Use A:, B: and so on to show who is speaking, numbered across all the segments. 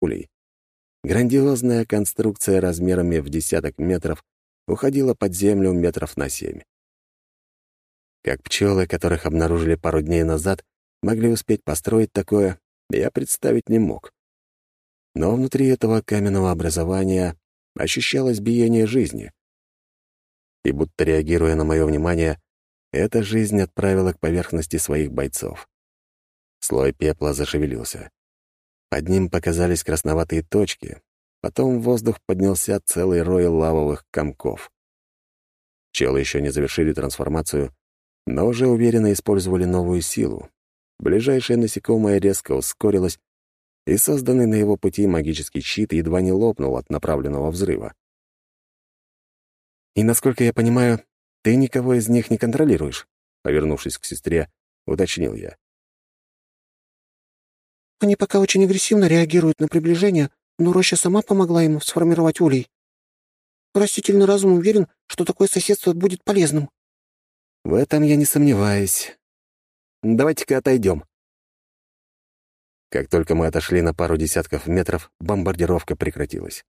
A: улей. Грандиозная конструкция размерами в десяток метров уходила под землю метров на семь. Как пчелы, которых обнаружили пару дней назад, могли успеть построить такое, я представить не мог. Но внутри этого каменного образования ощущалось биение жизни. И будто реагируя на мое внимание, эта жизнь отправила к поверхности своих бойцов. Слой пепла зашевелился. Под ним показались красноватые точки, потом в воздух поднялся целый рой лавовых комков. Пчелы еще не завершили трансформацию, но уже уверенно использовали новую силу. Ближайшее насекомое резко ускорилось, и созданный на его пути магический щит едва не лопнул от направленного взрыва. «И, насколько я понимаю, ты никого из них не контролируешь?» Повернувшись к сестре, уточнил я.
B: «Они пока очень агрессивно реагируют на приближение, но Роща сама помогла им сформировать улей. Растительный разум уверен, что такое соседство будет полезным».
A: В этом я не сомневаюсь. Давайте-ка отойдем. Как только мы отошли на пару десятков метров, бомбардировка прекратилась.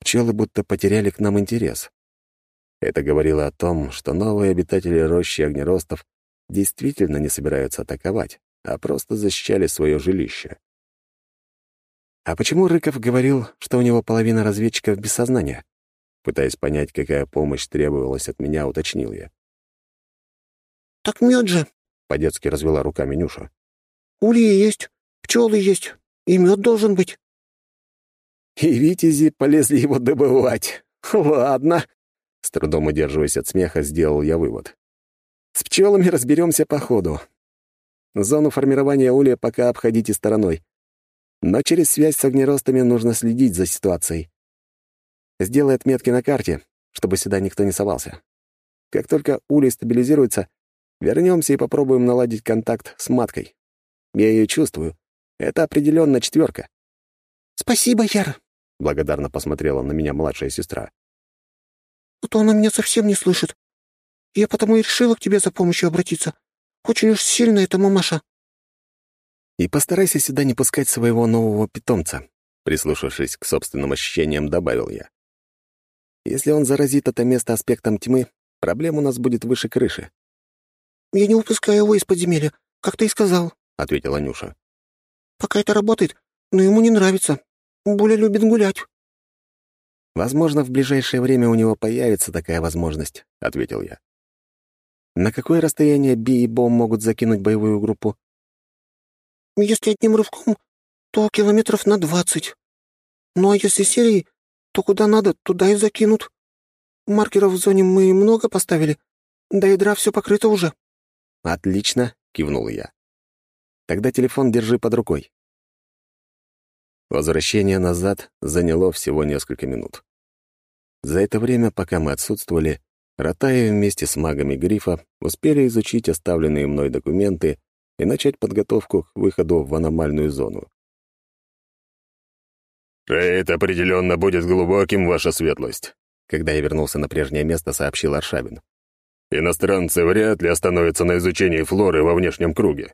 A: Пчелы будто потеряли к нам интерес. Это говорило о том, что новые обитатели рощи огнеростов действительно не собираются атаковать, а просто защищали свое жилище. А почему Рыков говорил, что у него половина разведчиков без сознания? Пытаясь понять, какая помощь требовалась от меня, уточнил я.
B: «Так мед же!»
A: — по-детски развела руками Нюша.
B: «Ульи есть, пчелы есть, и мед должен быть».
A: «И витязи полезли его добывать. Ладно!» С трудом удерживаясь от смеха, сделал я вывод. «С пчелами разберемся по ходу. Зону формирования улья пока обходите стороной. Но через связь с огнеростами нужно следить за ситуацией. Сделай отметки на карте, чтобы сюда никто не совался. Как только улей стабилизируется, Вернемся и попробуем наладить контакт с маткой. Я ее чувствую. Это определенно четверка.
B: «Спасибо, Яр», —
A: благодарно посмотрела на меня младшая сестра.
B: «А то она меня совсем не слышит. Я потому и решила к тебе за помощью обратиться. Очень уж сильно эта мамаша».
A: «И постарайся сюда не пускать своего нового питомца», — прислушавшись к собственным ощущениям, добавил я. «Если он заразит это место аспектом тьмы, проблем у нас будет выше крыши.
B: «Я не выпускаю его из подземелья, как ты и сказал», —
A: ответила Нюша.
B: «Пока это работает, но ему не нравится. Буля любит гулять».
A: «Возможно, в ближайшее время у него появится такая возможность», — ответил я. «На какое расстояние Би и Бом могут закинуть боевую группу?»
B: «Если одним рывком, то километров на двадцать. Ну а если серией, то куда надо, туда и закинут. Маркеров в зоне мы много поставили, до ядра все покрыто уже».
A: «Отлично», — кивнул я. «Тогда телефон держи под рукой». Возвращение назад заняло всего несколько минут. За это время, пока мы отсутствовали, Ротаи вместе с магами Грифа успели изучить оставленные мной документы и начать подготовку к выходу в аномальную зону.
C: «Рейд определенно будет глубоким, ваша светлость»,
A: когда я вернулся на прежнее место, сообщил Аршавин.
C: Иностранцы вряд ли остановятся на изучении флоры во внешнем круге.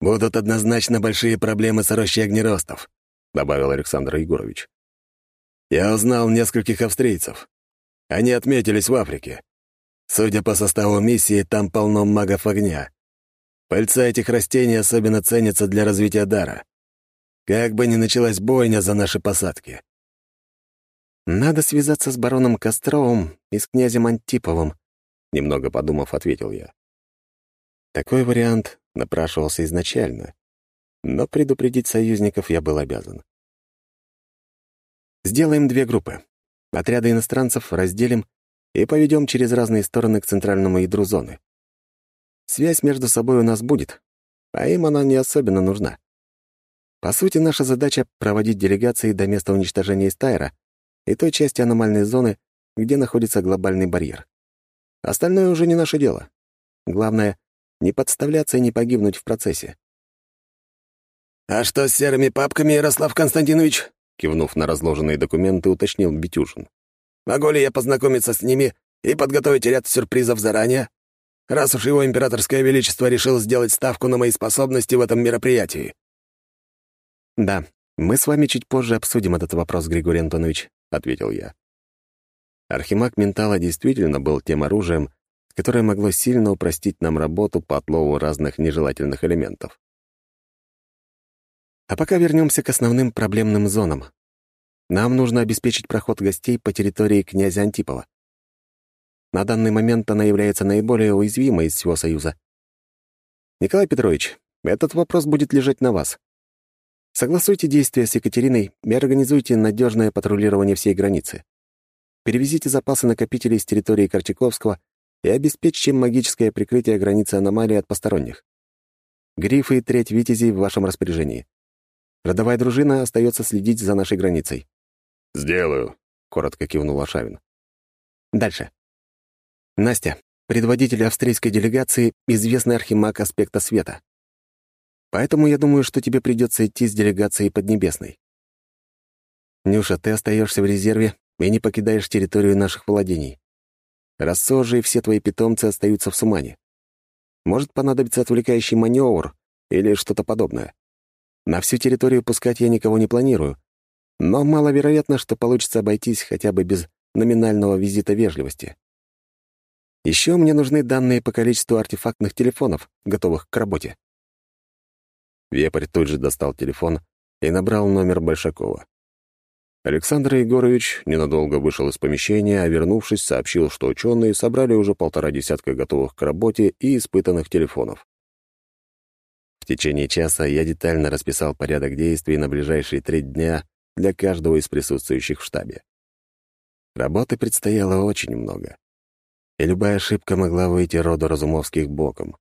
A: «Будут однозначно большие проблемы с рощей огнеростов», — добавил Александр Егорович. «Я узнал нескольких австрийцев. Они отметились в Африке. Судя по составу миссии, там полно магов огня. Пыльца этих растений особенно ценится для развития дара. Как бы ни началась бойня за наши посадки. Надо связаться с бароном Костровым и с князем Антиповым, Немного подумав, ответил я. Такой вариант напрашивался изначально, но предупредить союзников я был обязан. Сделаем две группы. Отряды иностранцев разделим и поведем через разные стороны к центральному ядру зоны. Связь между собой у нас будет, а им она не особенно нужна. По сути, наша задача — проводить делегации до места уничтожения Стайра и той части аномальной зоны, где находится глобальный барьер. Остальное уже не наше дело. Главное — не подставляться и не погибнуть в процессе.
D: «А что с серыми папками, Ярослав Константинович?»
A: Кивнув на разложенные документы, уточнил Бетюшин.
D: «Могу ли я познакомиться с ними и подготовить ряд сюрпризов заранее, раз уж его императорское величество решил сделать ставку на мои способности в этом мероприятии?»
A: «Да, «Мы с вами чуть позже обсудим этот вопрос, Григорий Антонович», — ответил я. Архимаг Ментала действительно был тем оружием, которое могло сильно упростить нам работу по отлову разных нежелательных элементов. А пока вернемся к основным проблемным зонам. Нам нужно обеспечить проход гостей по территории князя Антипова. На данный момент она является наиболее уязвимой из всего Союза. Николай Петрович, этот вопрос будет лежать на вас. Согласуйте действия с Екатериной и организуйте надежное патрулирование всей границы. Перевезите запасы накопителей с территории Корчаковского и обеспечьте магическое прикрытие границы аномалии от посторонних. Грифы и треть витязей в вашем распоряжении. Родовая дружина остается следить за нашей границей.
C: «Сделаю», — коротко кивнул Ашавин.
A: Дальше. Настя, предводитель австрийской делегации, известный архимаг аспекта света. Поэтому я думаю, что тебе придется идти с делегацией Поднебесной. Нюша, ты остаешься в резерве и не покидаешь территорию наших владений. Рассожи и все твои питомцы остаются в Сумане. Может понадобиться отвлекающий маневр или что-то подобное. На всю территорию пускать я никого не планирую, но маловероятно, что получится обойтись хотя бы без номинального визита вежливости. Еще мне нужны данные по количеству артефактных телефонов, готовых к работе. Вепрь тут же достал телефон и набрал номер Большакова. Александр Егорович ненадолго вышел из помещения, а вернувшись, сообщил, что ученые собрали уже полтора десятка готовых к работе и испытанных телефонов. В течение часа я детально расписал порядок действий на ближайшие три дня для каждого из присутствующих в штабе. Работы предстояло очень много и любая ошибка могла выйти роду Разумовских боком.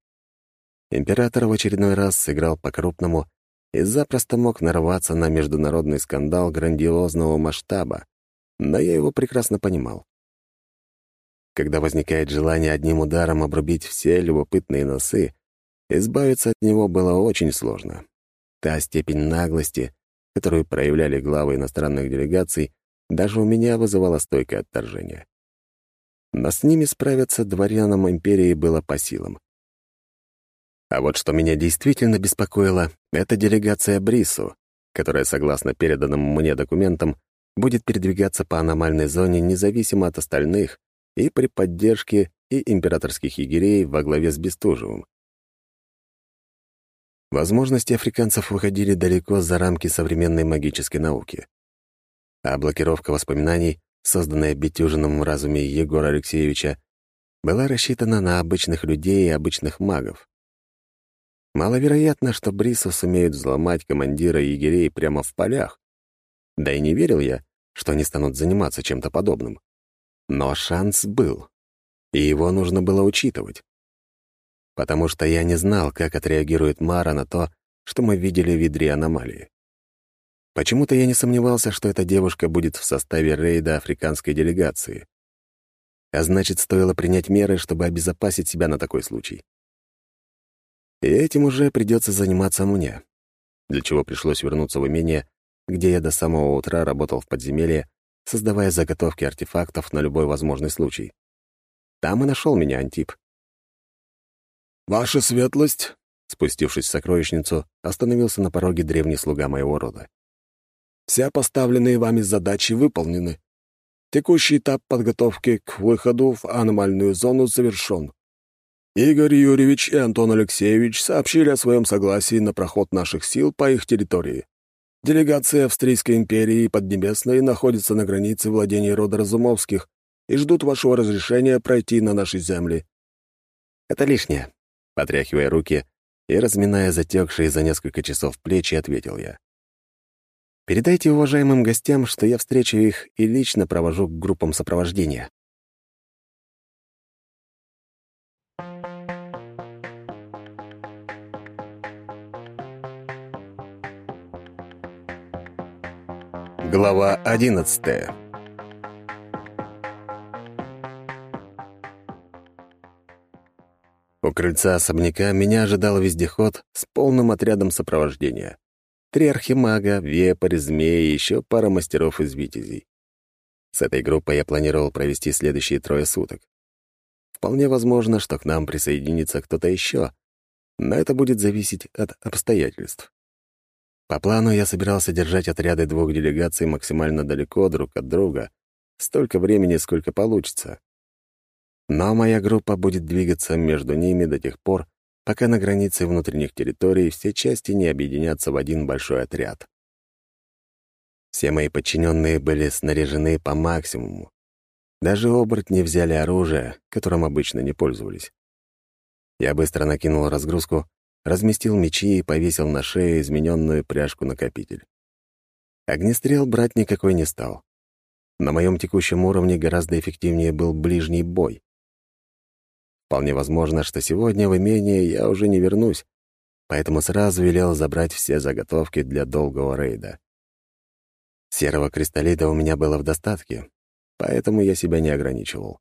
A: Император в очередной раз сыграл по-крупному и запросто мог нарваться на международный скандал грандиозного масштаба, но я его прекрасно понимал. Когда возникает желание одним ударом обрубить все любопытные носы, избавиться от него было очень сложно. Та степень наглости, которую проявляли главы иностранных делегаций, даже у меня вызывала стойкое отторжение но с ними справиться дворянам империи было по силам. А вот что меня действительно беспокоило, это делегация Брису, которая, согласно переданным мне документам, будет передвигаться по аномальной зоне независимо от остальных и при поддержке и императорских егерей во главе с Бестужевым. Возможности африканцев выходили далеко за рамки современной магической науки. А блокировка воспоминаний созданная Бетюжиным в разуме Егора Алексеевича, была рассчитана на обычных людей и обычных магов. Маловероятно, что Брисов сумеют взломать командира егерей прямо в полях. Да и не верил я, что они станут заниматься чем-то подобным. Но шанс был, и его нужно было учитывать. Потому что я не знал, как отреагирует Мара на то, что мы видели в ядре аномалии. Почему-то я не сомневался, что эта девушка будет в составе рейда африканской делегации. А значит, стоило принять меры, чтобы обезопасить себя на такой случай. И этим уже придется заниматься мне, для чего пришлось вернуться в имение, где я до самого утра работал в подземелье, создавая заготовки артефактов на любой возможный случай. Там и нашел меня Антип.
C: «Ваша светлость»,
A: спустившись в сокровищницу, остановился на пороге древний слуга моего рода.
C: Все поставленные вами задачи выполнены. Текущий этап подготовки к выходу в аномальную зону завершен. Игорь Юрьевич и Антон Алексеевич сообщили о своем согласии на проход наших сил по их территории. Делегация Австрийской империи и Поднебесной находится на границе владений рода Разумовских и ждут вашего разрешения пройти на наши земли.
A: «Это лишнее», — потряхивая руки и разминая затекшие за несколько часов плечи, ответил я. Передайте уважаемым гостям, что я встречу их и лично провожу к группам сопровождения. Глава одиннадцатая У крыльца особняка меня ожидал вездеход с полным отрядом сопровождения. Три архимага, вепрь, змеи и еще пара мастеров из витязей. С этой группой я планировал провести следующие трое суток. Вполне возможно, что к нам присоединится кто-то еще, но это будет зависеть от обстоятельств. По плану я собирался держать отряды двух делегаций максимально далеко друг от друга, столько времени, сколько получится. Но моя группа будет двигаться между ними до тех пор, пока на границе внутренних территорий все части не объединятся в один большой отряд. Все мои подчиненные были снаряжены по максимуму. Даже оборотни взяли оружие, которым обычно не пользовались. Я быстро накинул разгрузку, разместил мечи и повесил на шею измененную пряжку-накопитель. Огнестрел брать никакой не стал. На моем текущем уровне гораздо эффективнее был ближний бой. Вполне возможно, что сегодня в имение я уже не вернусь, поэтому сразу велел забрать все заготовки для долгого рейда. Серого кристаллита у меня было в достатке, поэтому я себя не ограничивал.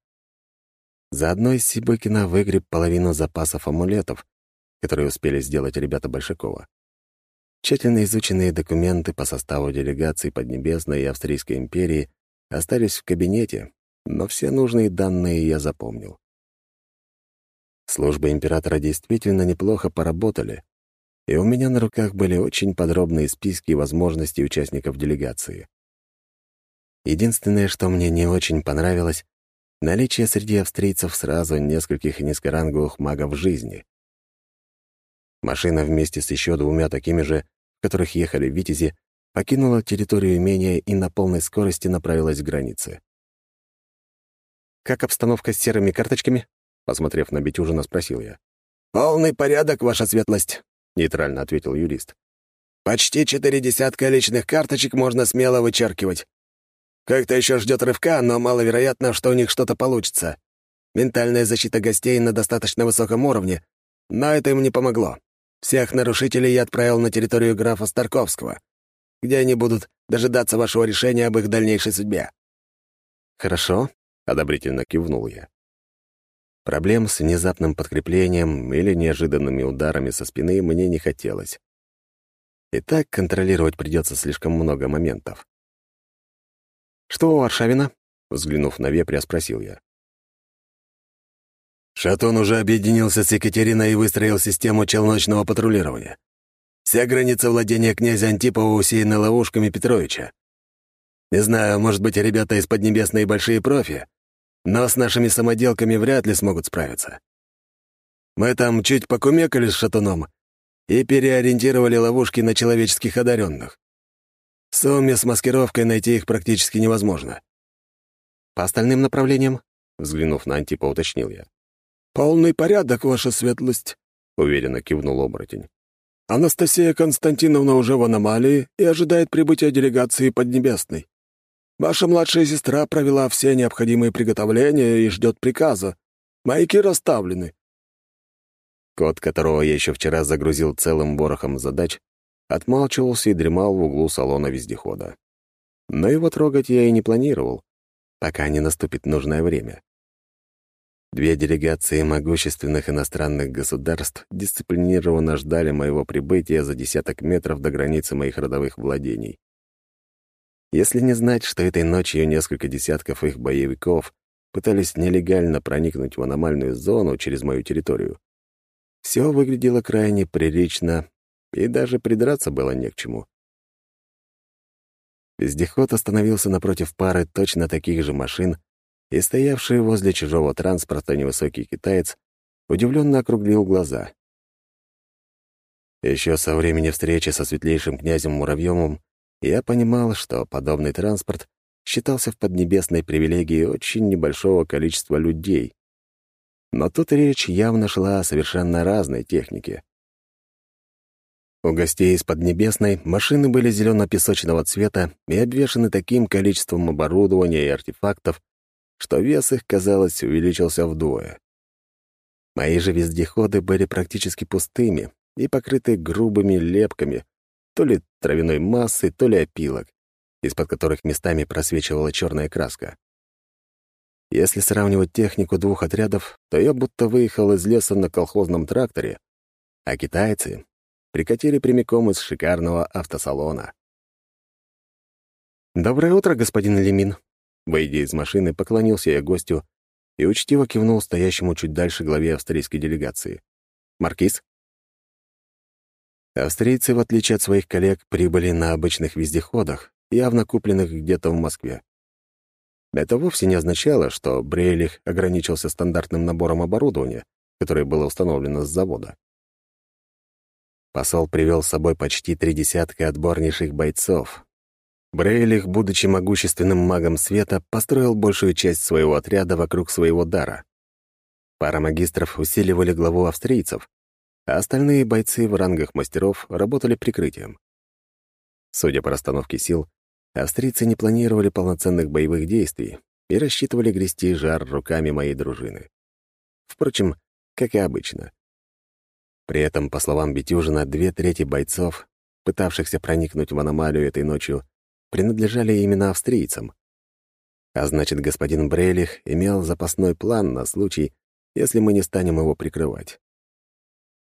A: Заодно из Сибыкина выгреб половину запасов амулетов, которые успели сделать ребята Большакова. Тщательно изученные документы по составу делегаций Поднебесной и Австрийской империи остались в кабинете, но все нужные данные я запомнил. Службы императора действительно неплохо поработали, и у меня на руках были очень подробные списки возможностей участников делегации. Единственное, что мне не очень понравилось — наличие среди австрийцев сразу нескольких низкоранговых магов жизни. Машина вместе с еще двумя такими же, в которых ехали витязи, покинула территорию имения и на полной скорости направилась к границе. «Как обстановка с серыми карточками?» Посмотрев на Бетюжина, спросил я.
D: «Полный порядок, ваша светлость», — нейтрально ответил юрист. «Почти четыре десятка личных карточек можно смело вычеркивать. Как-то еще ждет рывка, но маловероятно, что у них что-то получится. Ментальная защита гостей на достаточно высоком уровне, но это им не помогло. Всех нарушителей я отправил на территорию графа Старковского, где они будут дожидаться вашего решения об их дальнейшей судьбе».
A: «Хорошо», — одобрительно кивнул я. Проблем с внезапным подкреплением или неожиданными ударами со спины мне не хотелось. И так контролировать придется слишком много моментов. «Что у Аршавина?» — взглянув на вепря, спросил я.
D: Шатон уже объединился с Екатериной и выстроил систему челночного патрулирования. Вся граница владения князя Антипова усеяна ловушками Петровича. Не знаю, может быть, ребята из Поднебесной большие профи, но с нашими самоделками вряд ли смогут справиться. Мы там чуть покумекали с шатуном и переориентировали ловушки на человеческих одаренных. В сумме с маскировкой найти их практически невозможно.
A: По остальным направлениям, взглянув на Антипа, уточнил я.
C: «Полный порядок, ваша светлость», — уверенно кивнул оборотень. «Анастасия Константиновна уже в аномалии и ожидает прибытия делегации Поднебесной. Ваша младшая сестра провела все необходимые приготовления и ждет приказа. Маяки расставлены».
A: Кот, которого я еще вчера загрузил целым ворохом задач, отмалчивался и дремал в углу салона вездехода. Но его трогать я и не планировал, пока не наступит нужное время. Две делегации могущественных иностранных государств дисциплинированно ждали моего прибытия за десяток метров до границы моих родовых владений. Если не знать, что этой ночью несколько десятков их боевиков пытались нелегально проникнуть в аномальную зону через мою территорию, все выглядело крайне прилично, и даже придраться было не к чему. Вездеход остановился напротив пары точно таких же машин, и стоявший возле чужого транспорта невысокий китаец удивленно округлил глаза. Еще со времени встречи со светлейшим князем Муравьевым я понимал, что подобный транспорт считался в поднебесной привилегией очень небольшого количества людей. Но тут речь явно шла о совершенно разной технике. У гостей из Поднебесной машины были зелено-песочного цвета и обвешаны таким количеством оборудования и артефактов, что вес их, казалось, увеличился вдвое. Мои же вездеходы были практически пустыми и покрыты грубыми лепками, то ли травяной массы, то ли опилок, из-под которых местами просвечивала черная краска. Если сравнивать технику двух отрядов, то я будто выехал из леса на колхозном тракторе, а китайцы прикатили прямиком из шикарного автосалона. «Доброе утро, господин Лемин!» Выйдя из машины, поклонился я гостю и учтиво кивнул стоящему чуть дальше главе австрийской делегации. «Маркиз?» Австрийцы, в отличие от своих коллег, прибыли на обычных вездеходах, явно купленных где-то в Москве. Это вовсе не означало, что Брейлих ограничился стандартным набором оборудования, которое было установлено с завода. Посол привел с собой почти три десятка отборнейших бойцов. Брейлих, будучи могущественным магом света, построил большую часть своего отряда вокруг своего дара. Пара магистров усиливали главу австрийцев, а остальные бойцы в рангах мастеров работали прикрытием. Судя по расстановке сил, австрийцы не планировали полноценных боевых действий и рассчитывали грести жар руками моей дружины. Впрочем, как и обычно. При этом, по словам Бетюжина, две трети бойцов, пытавшихся проникнуть в аномалию этой ночью, принадлежали именно австрийцам. А значит, господин Брейлих имел запасной план на случай, если мы не станем его прикрывать.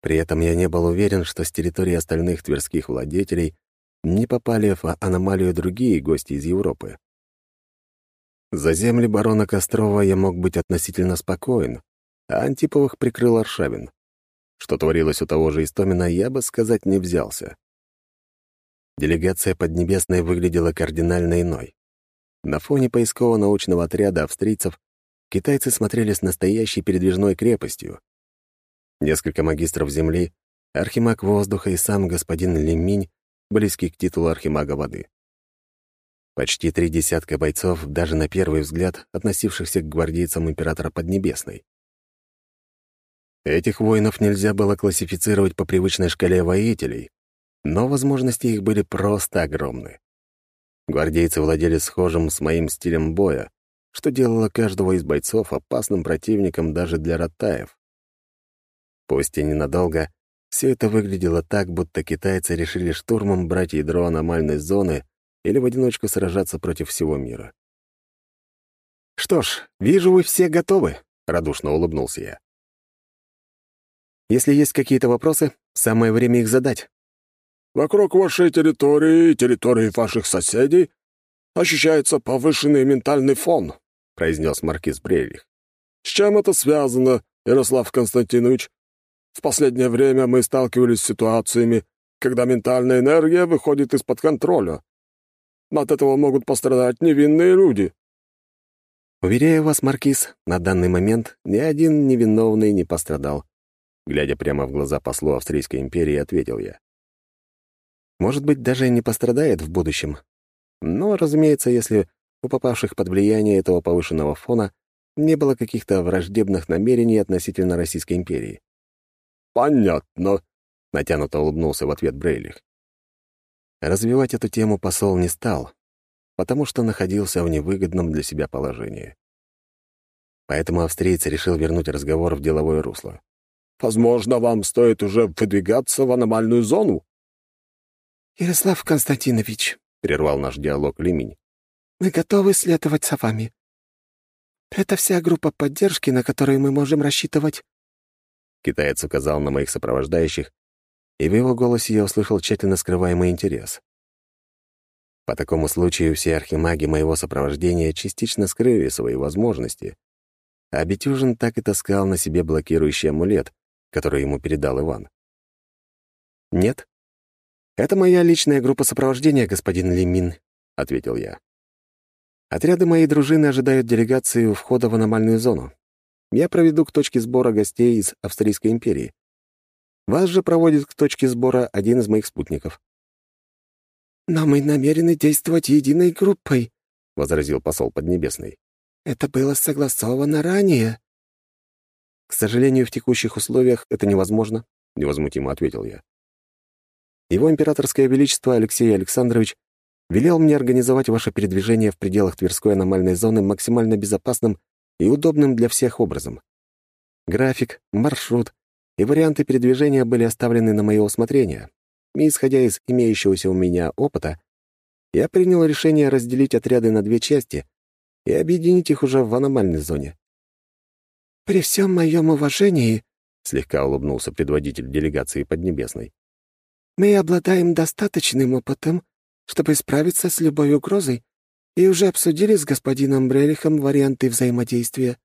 A: При этом я не был уверен, что с территории остальных тверских владетелей не попали в аномалию другие гости из Европы. За земли барона Кострова я мог быть относительно спокоен, а Антиповых прикрыл Аршавин. Что творилось у того же Истомина, я бы сказать не взялся. Делегация Поднебесной выглядела кардинально иной. На фоне поисково-научного отряда австрийцев китайцы смотрели с настоящей передвижной крепостью. Несколько магистров Земли, архимаг воздуха и сам господин Леминь, близкий к титулу архимага воды. Почти три десятка бойцов, даже на первый взгляд, относившихся к гвардейцам императора Поднебесной. Этих воинов нельзя было классифицировать по привычной шкале воителей, но возможности их были просто огромны. Гвардейцы владели схожим с моим стилем боя, что делало каждого из бойцов опасным противником даже для ротаев. Пусть и ненадолго, все это выглядело так, будто китайцы решили штурмом брать ядро аномальной зоны или в одиночку сражаться против всего мира. «Что ж, вижу, вы все готовы», — радушно улыбнулся я. «Если есть какие-то вопросы, самое время их задать».
C: «Вокруг вашей территории и территории ваших соседей ощущается повышенный ментальный фон», — произнес маркиз Брейлих. «С чем это связано, Ярослав Константинович?» В последнее время мы сталкивались с ситуациями, когда ментальная энергия выходит из-под контроля. От этого могут пострадать невинные люди.
A: Уверяю вас, Маркиз, на данный момент ни один невиновный не пострадал. Глядя прямо в глаза послу Австрийской империи, ответил я. Может быть, даже не пострадает в будущем. Но, разумеется, если у попавших под влияние этого повышенного фона не было каких-то враждебных намерений относительно Российской империи.
C: «Понятно», —
A: натянуто улыбнулся в ответ Брейлих. Развивать эту тему посол не стал, потому что находился в невыгодном для себя положении. Поэтому австриец решил вернуть разговор в деловое русло.
C: «Возможно, вам стоит уже выдвигаться в аномальную зону?»
B: «Ярослав Константинович», —
A: прервал наш диалог Лиминь,
B: «мы готовы следовать за вами. Это вся группа поддержки, на которую мы можем рассчитывать».
A: Китаец указал на моих сопровождающих, и в его голосе я услышал тщательно скрываемый интерес. По такому случаю все архимаги моего сопровождения частично скрыли свои возможности, а Бетюжин так и таскал на себе блокирующий амулет, который ему передал Иван. «Нет, это моя личная группа сопровождения, господин Лимин», — ответил я. «Отряды моей дружины ожидают делегации у входа в аномальную зону. Я проведу к точке сбора гостей из Австрийской империи. Вас же проводит к точке сбора один из моих спутников».
B: «Но мы намерены действовать единой группой», —
A: возразил посол Поднебесный.
B: «Это было согласовано ранее».
A: «К сожалению, в текущих условиях это невозможно», — невозмутимо ответил я. «Его императорское величество Алексей Александрович велел мне организовать ваше передвижение в пределах Тверской аномальной зоны максимально безопасным и удобным для всех образом. График, маршрут и варианты передвижения были оставлены на мое усмотрение, и, исходя из имеющегося у меня опыта, я принял решение разделить отряды на две части и объединить их уже в аномальной зоне.
B: «При всем моем уважении», —
A: слегка улыбнулся предводитель делегации Поднебесной,
B: «мы обладаем достаточным опытом, чтобы справиться с любой угрозой и уже обсудили с господином Брелихом варианты взаимодействия».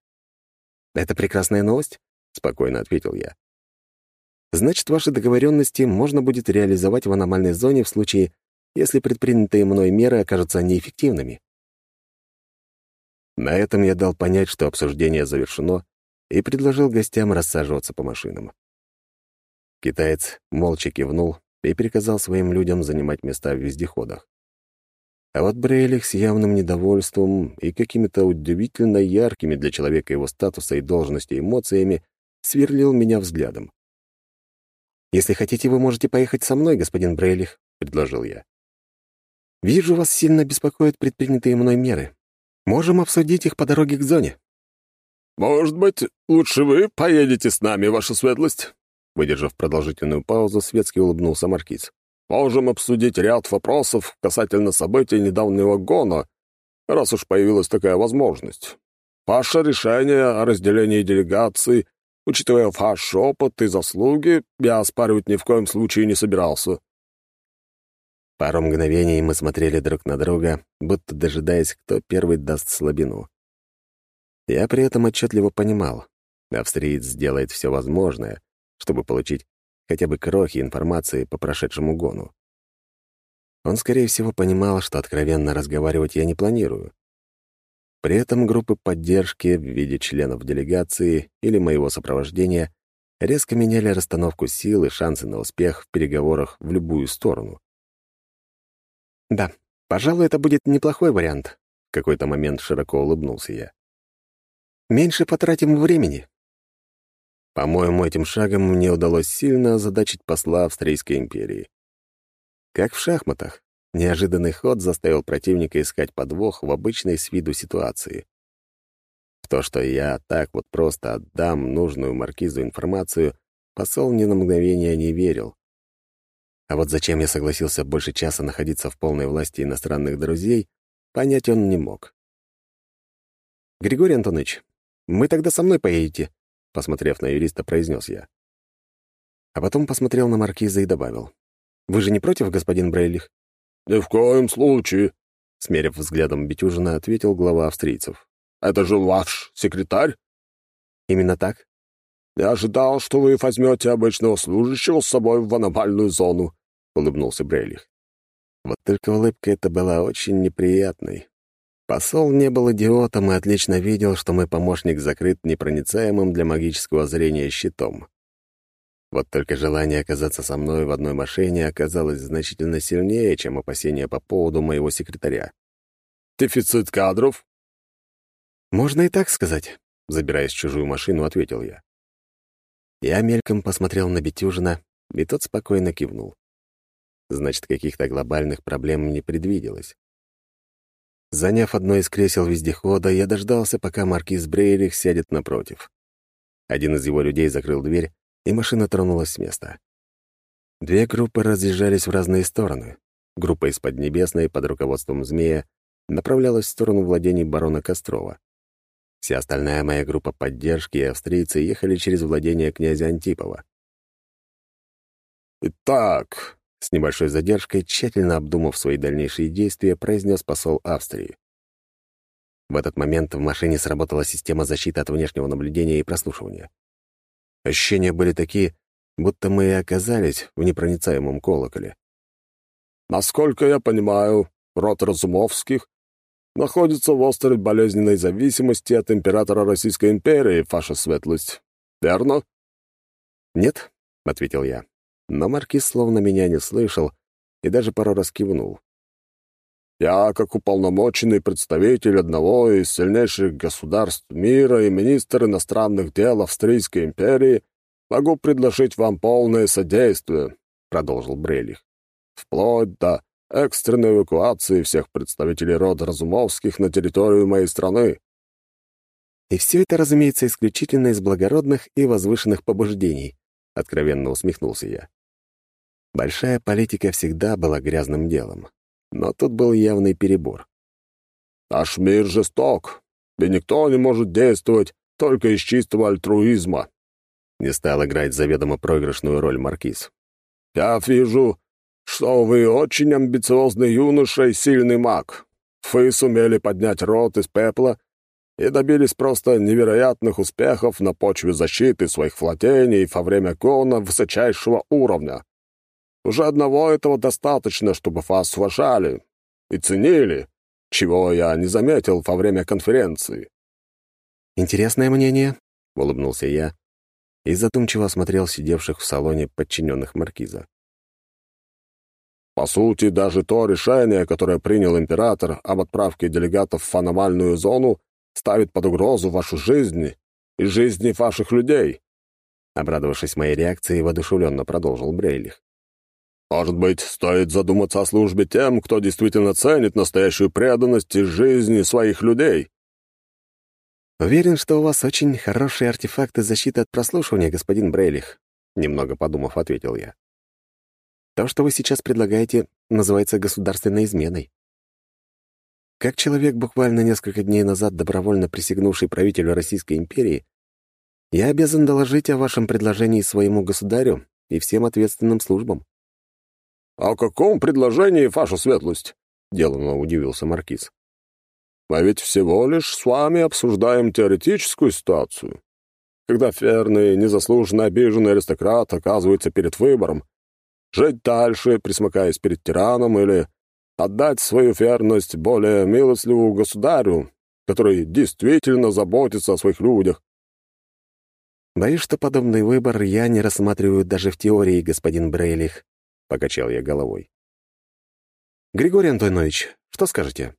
A: «Это прекрасная новость», — спокойно ответил я. Значит, ваши договоренности можно будет реализовать в аномальной зоне в случае, если предпринятые мной меры окажутся неэффективными. На этом я дал понять, что обсуждение завершено, и предложил гостям рассаживаться по машинам. Китаец молча кивнул и приказал своим людям занимать места в вездеходах. А вот Брейлих с явным недовольством и какими-то удивительно яркими для человека его статуса и должности эмоциями сверлил меня взглядом. «Если хотите, вы можете поехать со мной, господин Брейлих», — предложил я. «Вижу, вас сильно беспокоят предпринятые мной меры. Можем обсудить их по дороге к зоне».
C: «Может быть, лучше вы поедете с нами, ваша светлость?» Выдержав продолжительную паузу, светски улыбнулся Маркиз. Можем обсудить ряд вопросов касательно событий недавнего гона, раз уж появилась такая возможность. Ваше решение о разделении делегации, учитывая ваш опыт и заслуги, я оспаривать ни в коем случае не собирался».
A: Пару мгновений мы смотрели друг на друга, будто дожидаясь, кто первый даст слабину. Я при этом отчетливо понимал, австриец сделает все возможное, чтобы получить хотя бы крохи информации по прошедшему гону. Он, скорее всего, понимал, что откровенно разговаривать я не планирую. При этом группы поддержки в виде членов делегации или моего сопровождения резко меняли расстановку сил и шансы на успех в переговорах в любую сторону. «Да, пожалуй, это будет неплохой вариант», — в какой-то момент широко улыбнулся я. «Меньше потратим времени, по-моему, этим шагом мне удалось сильно озадачить посла Австрийской империи. Как в шахматах, неожиданный ход заставил противника искать подвох в обычной с виду ситуации. В то, что я так вот просто отдам нужную маркизу информацию, посол ни на мгновение не верил. А вот зачем я согласился больше часа находиться в полной власти иностранных друзей, понять он не мог. «Григорий Антонович, мы тогда со мной поедете?» Посмотрев на юриста, произнес я. А потом посмотрел на маркиза и добавил. «Вы же не против, господин Брейлих?»
C: «Ни в коем случае», — смерив взглядом Бетюжина, ответил глава австрийцев. «Это же ваш секретарь?»
A: «Именно так?»
C: «Я ожидал, что вы возьмете обычного служащего с собой в аномальную зону», — улыбнулся Брейлих.
A: Вот только улыбка эта была очень неприятной. Посол не был идиотом и отлично видел, что мой помощник закрыт непроницаемым для магического зрения щитом. Вот только желание оказаться со мной в одной машине оказалось значительно сильнее, чем опасения по поводу моего секретаря.
C: «Дефицит кадров?»
A: «Можно и так сказать», — забираясь в чужую машину, ответил я. Я мельком посмотрел на Бетюжина, и тот спокойно кивнул. Значит, каких-то глобальных проблем не предвиделось. Заняв одно из кресел вездехода, я дождался, пока маркиз Брейлих сядет напротив. Один из его людей закрыл дверь, и машина тронулась с места. Две группы разъезжались в разные стороны. Группа из Поднебесной под руководством Змея направлялась в сторону владений барона Кострова. Вся остальная моя группа поддержки и австрийцы ехали через владение князя Антипова.
C: «Итак,
A: с небольшой задержкой, тщательно обдумав свои дальнейшие действия, произнес посол Австрии. В этот момент в машине сработала система защиты от внешнего наблюдения и прослушивания. Ощущения были такие, будто мы и оказались в непроницаемом колоколе.
C: «Насколько я понимаю, род Разумовских находится в острой болезненной зависимости от императора Российской империи, ваша светлость. Верно?»
A: «Нет», — ответил я. Но маркиз словно меня не слышал и даже пару раз кивнул.
C: «Я, как уполномоченный представитель одного из сильнейших государств мира и министр иностранных дел Австрийской империи, могу предложить вам полное содействие», — продолжил Брелих, «вплоть до экстренной эвакуации всех представителей рода Разумовских на территорию моей страны».
A: «И все это, разумеется, исключительно из благородных и возвышенных побуждений», — откровенно усмехнулся я. Большая политика всегда была грязным делом, но тут был явный перебор.
C: «Наш мир жесток, и никто не может действовать только из чистого альтруизма», не стал играть заведомо проигрышную роль Маркиз. «Я вижу, что вы очень амбициозный юноша и сильный маг. Вы сумели поднять рот из пепла и добились просто невероятных успехов на почве защиты своих владений во время гона высочайшего уровня. Уже одного этого достаточно, чтобы вас уважали и ценили, чего я не заметил во время конференции».
A: «Интересное мнение», — улыбнулся я и задумчиво осмотрел сидевших в салоне подчиненных маркиза.
C: По сути, даже то решение, которое принял император об отправке делегатов в аномальную зону, ставит под угрозу вашу жизнь и жизни ваших людей.
A: Обрадовавшись моей реакции, воодушевленно продолжил Брейлих.
C: Может быть, стоит задуматься о службе тем, кто действительно ценит настоящую преданность и жизни своих людей.
A: «Уверен, что у вас очень хорошие артефакты защиты от прослушивания, господин Брейлих», немного подумав, ответил я. То, что вы сейчас предлагаете, называется государственной изменой. Как человек, буквально несколько дней назад добровольно присягнувший правителю Российской империи, я обязан доложить о вашем предложении своему государю и всем ответственным службам».
C: «О каком предложении, ваша светлость?» — деланно удивился Маркиз. «Мы ведь всего лишь с вами обсуждаем теоретическую ситуацию. Когда ферный, незаслуженно обиженный аристократ оказывается перед выбором, жить дальше, присмыкаясь перед тираном, или отдать свою верность более милостливому государю, который действительно заботится о своих людях.
A: «Боюсь, что подобный выбор я не рассматриваю даже в теории, господин Брейлих», — покачал я головой. «Григорий Антонович, что скажете?»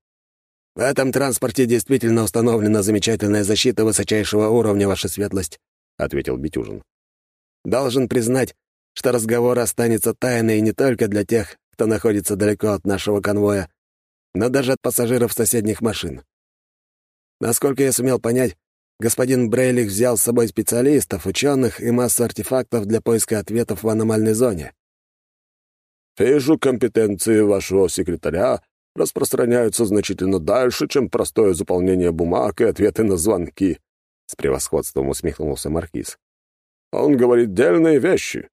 D: «В этом транспорте действительно установлена замечательная защита высочайшего уровня, ваша светлость», — ответил Битюжин. «Должен признать, что разговор останется тайной не только для тех, кто находится далеко от нашего конвоя, но даже от пассажиров соседних машин. Насколько я сумел понять, господин Брейлих взял с собой специалистов, ученых и массу артефактов для поиска ответов в аномальной зоне.
C: «Вижу, компетенции вашего секретаря распространяются значительно дальше, чем простое заполнение бумаг и ответы на звонки», — с превосходством усмехнулся Маркиз. «Он говорит дельные вещи».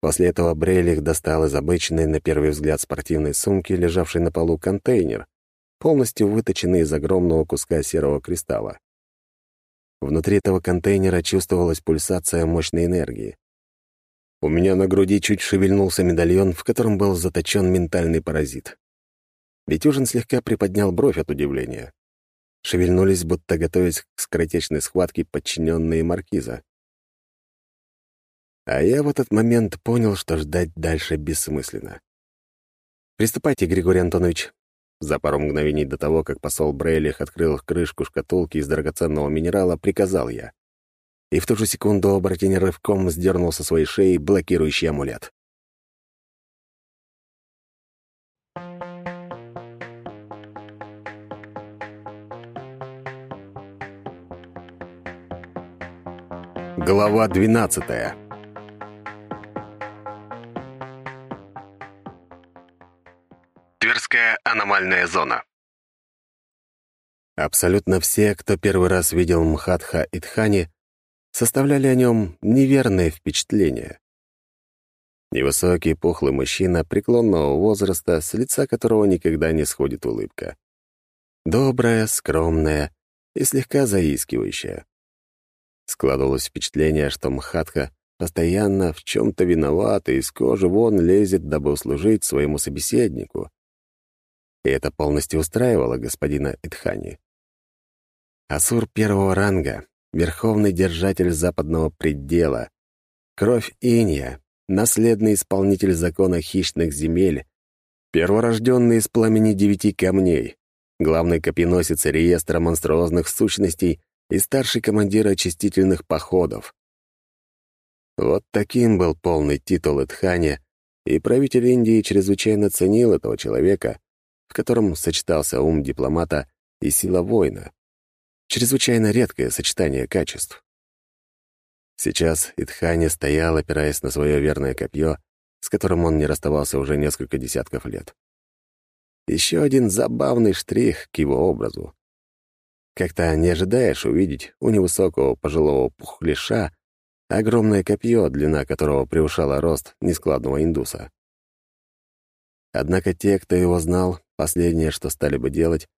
A: После этого Брейлих достал из обычной, на первый взгляд, спортивной сумки, лежавшей на полу, контейнер, полностью выточенный из огромного куска серого кристалла. Внутри этого контейнера чувствовалась пульсация мощной энергии. У меня на груди чуть шевельнулся медальон, в котором был заточен ментальный паразит. Бетюжин слегка приподнял бровь от удивления. Шевельнулись, будто готовясь к скоротечной схватке подчиненные маркиза. А я в этот момент понял, что ждать дальше бессмысленно. «Приступайте, Григорий Антонович». За пару мгновений до того, как посол Брейлих открыл крышку шкатулки из драгоценного минерала, приказал я. И в ту же секунду оборотень рывком сдернул со своей шеи блокирующий амулет. Глава двенадцатая Тверская аномальная зона. Абсолютно все, кто первый раз видел Мхатха Итхани, составляли о нем неверное впечатление. Невысокий, пухлый мужчина преклонного возраста, с лица которого никогда не сходит улыбка. Добрая, скромная и слегка заискивающая. Складывалось впечатление, что Мхатха постоянно в чем-то виноват и из кожи вон лезет, дабы услужить своему собеседнику и это полностью устраивало господина Эдхани. Асур первого ранга, верховный держатель западного предела, кровь Инья, наследный исполнитель закона хищных земель, перворожденный из пламени девяти камней, главный копьеносец реестра монструозных сущностей и старший командир очистительных походов. Вот таким был полный титул Эдхани, и правитель Индии чрезвычайно ценил этого человека, в котором сочетался ум дипломата и сила воина. Чрезвычайно редкое сочетание качеств. Сейчас Итхани стоял, опираясь на свое верное копье, с которым он не расставался уже несколько десятков лет. Еще один забавный штрих к его образу. Как-то не ожидаешь увидеть у невысокого пожилого пухлиша огромное копье, длина которого превышала рост нескладного индуса. Однако те, кто его знал, последнее, что стали бы делать,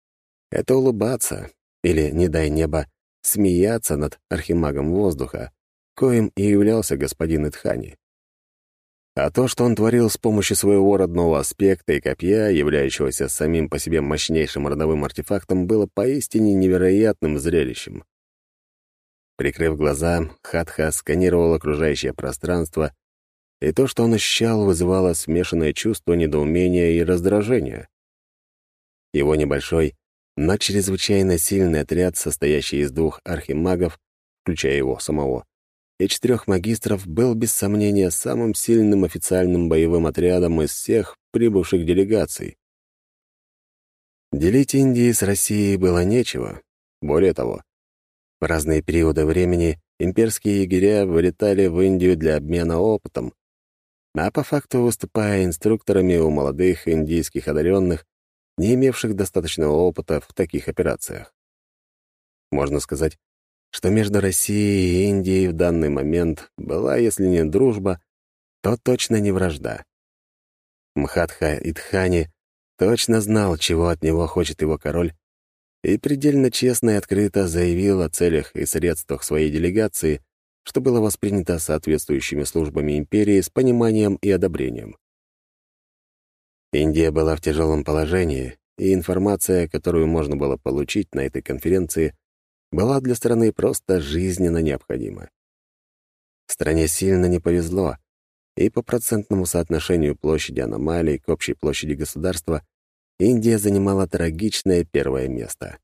A: это улыбаться или, не дай небо, смеяться над архимагом воздуха, коим и являлся господин Итхани. А то, что он творил с помощью своего родного аспекта и копья, являющегося самим по себе мощнейшим родовым артефактом, было поистине невероятным зрелищем. Прикрыв глаза, Хатха сканировал окружающее пространство, и то, что он ощущал, вызывало смешанное чувство недоумения и раздражения. Его небольшой, но чрезвычайно сильный отряд, состоящий из двух архимагов, включая его самого, и четырех магистров был без сомнения самым сильным официальным боевым отрядом из всех прибывших делегаций. Делить Индии с Россией было нечего. Более того, в разные периоды времени имперские егеря вылетали в Индию для обмена опытом, а по факту выступая инструкторами у молодых индийских одаренных, не имевших достаточного опыта в таких операциях. Можно сказать, что между Россией и Индией в данный момент была, если не дружба, то точно не вражда. Мхатха Итхани точно знал, чего от него хочет его король, и предельно честно и открыто заявил о целях и средствах своей делегации, что было воспринято соответствующими службами империи с пониманием и одобрением. Индия была в тяжелом положении, и информация, которую можно было получить на этой конференции, была для страны просто жизненно необходима. Стране сильно не повезло, и по процентному соотношению площади аномалий к общей площади государства Индия занимала трагичное первое место.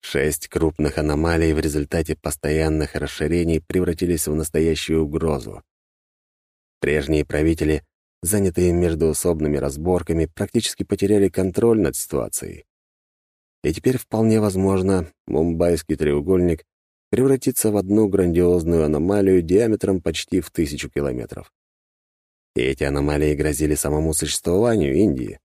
A: Шесть крупных аномалий в результате постоянных расширений превратились в настоящую угрозу. Прежние правители, занятые междуусобными разборками, практически потеряли контроль над ситуацией. И теперь вполне возможно, мумбайский треугольник превратится в одну грандиозную аномалию диаметром почти в тысячу километров. И эти аномалии грозили самому существованию Индии.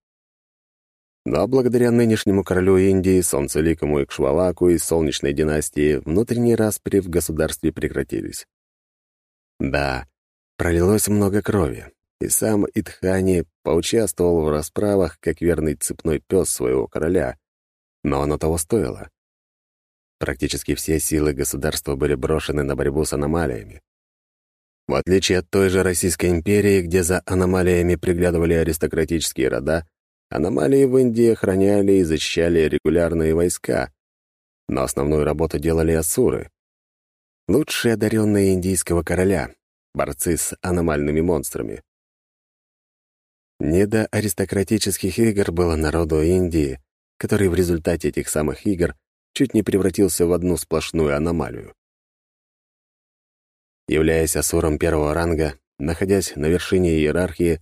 A: Но благодаря нынешнему королю Индии, солнцеликому из солнечной династии, внутренние распри в государстве прекратились. Да, пролилось много крови, и сам Итхани поучаствовал в расправах как верный цепной пес своего короля, но оно того стоило. Практически все силы государства были брошены на борьбу с аномалиями. В отличие от той же Российской империи, где за аномалиями приглядывали аристократические рода, аномалии в Индии охраняли и защищали регулярные войска, но основную работу делали асуры. Лучшие одаренные индийского короля, борцы с аномальными монстрами. Не до аристократических игр было народу Индии, который в результате этих самых игр чуть не превратился в одну сплошную аномалию. Являясь асуром первого ранга, находясь на вершине иерархии,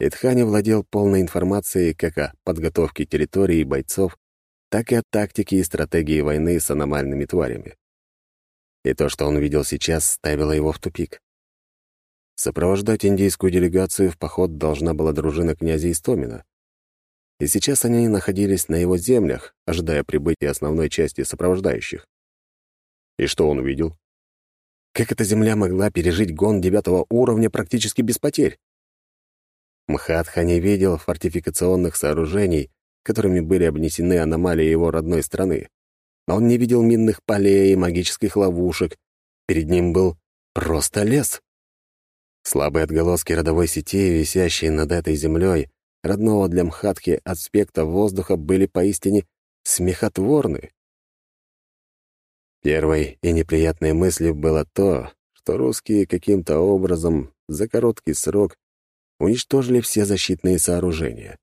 A: Итхани владел полной информацией как о подготовке территории и бойцов, так и о тактике и стратегии войны с аномальными тварями. И то, что он видел сейчас, ставило его в тупик. Сопровождать индийскую делегацию в поход должна была дружина князя Истомина и сейчас они находились на его землях, ожидая прибытия основной части сопровождающих. И что он увидел? Как эта земля могла пережить гон девятого уровня практически без потерь? Мхатха не видел фортификационных сооружений, которыми были обнесены аномалии его родной страны. Он не видел минных полей и магических ловушек. Перед ним был просто лес. Слабые отголоски родовой сети, висящие над этой землей, родного для Мхатхи аспекта воздуха были поистине смехотворны. Первой и неприятной мыслью было то, что русские каким-то образом за короткий срок уничтожили все защитные сооружения.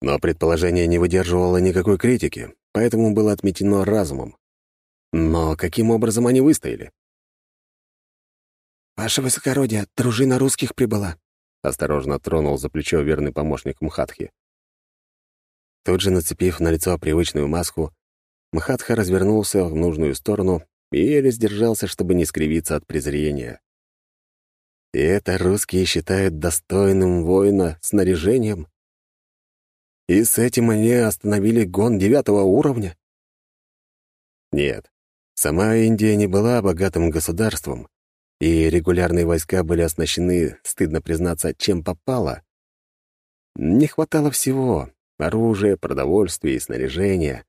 A: Но предположение не выдерживало никакой критики, поэтому было отметено разумом. Но каким образом они выстояли?
B: «Ваше высокородие, дружина русских прибыла»,
A: Осторожно тронул за плечо верный помощник Мхатхи. Тут же, нацепив на лицо привычную маску, Мхатха развернулся в нужную сторону и еле сдержался, чтобы не скривиться от презрения. И это русские считают достойным воина снаряжением? И с этим они остановили гон девятого уровня? Нет, сама Индия не была богатым государством, и регулярные войска были оснащены, стыдно признаться, чем попало. Не хватало всего — оружия, продовольствия и снаряжения.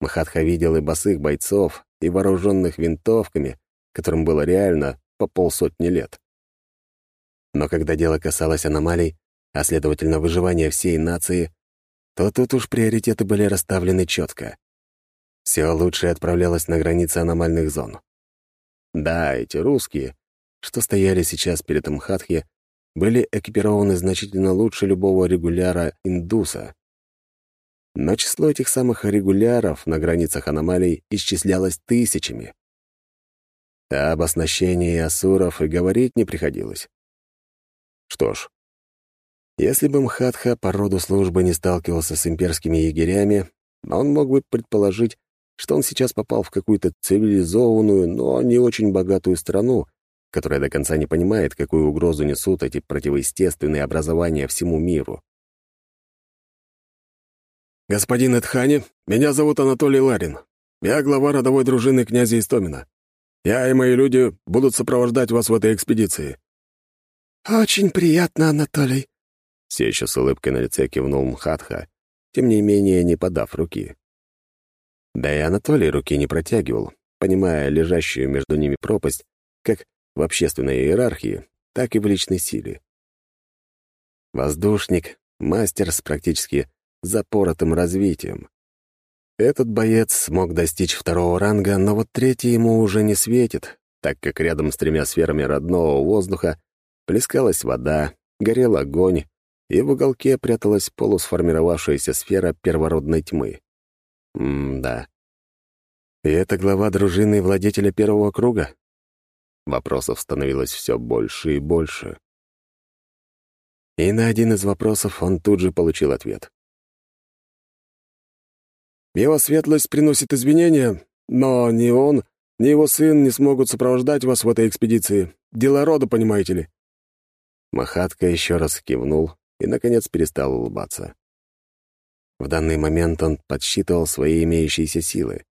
A: Махатха видел и босых бойцов, и вооруженных винтовками, которым было реально по полсотни лет. Но когда дело касалось аномалий, а следовательно выживания всей нации, то тут уж приоритеты были расставлены четко. Все лучшее отправлялось на границы аномальных зон. Да, эти русские, что стояли сейчас перед Мхатхи, были экипированы значительно лучше любого регуляра индуса. Но число этих самых регуляров на границах аномалий исчислялось тысячами. А об оснащении асуров и говорить не приходилось. Что ж, если бы Мхатха по роду службы не сталкивался с имперскими егерями, он мог бы предположить, что он сейчас попал в какую-то цивилизованную, но не очень богатую страну, которая до конца не понимает, какую угрозу несут эти противоестественные образования всему миру.
C: «Господин Эдхани, меня зовут Анатолий Ларин. Я глава родовой дружины князя Истомина. Я и мои люди будут сопровождать вас в этой экспедиции».
B: «Очень приятно, Анатолий», —
A: все еще с улыбкой на лице кивнул Мхатха, тем не менее не подав руки. Да и Анатолий руки не протягивал, понимая лежащую между ними пропасть как в общественной иерархии, так и в личной силе. Воздушник — мастер с практически запоротым развитием. Этот боец смог достичь второго ранга, но вот третий ему уже не светит, так как рядом с тремя сферами родного воздуха плескалась вода, горел огонь, и в уголке пряталась полусформировавшаяся сфера первородной тьмы. М-да. И это глава дружины владетеля первого круга? Вопросов становилось все больше и больше. И на один из вопросов он тут же получил ответ.
C: Его светлость приносит извинения, но ни он, ни его сын не смогут сопровождать вас в этой экспедиции. Дела рода, понимаете ли».
A: Махатка еще раз кивнул и, наконец, перестал улыбаться. В данный момент он подсчитывал свои имеющиеся силы.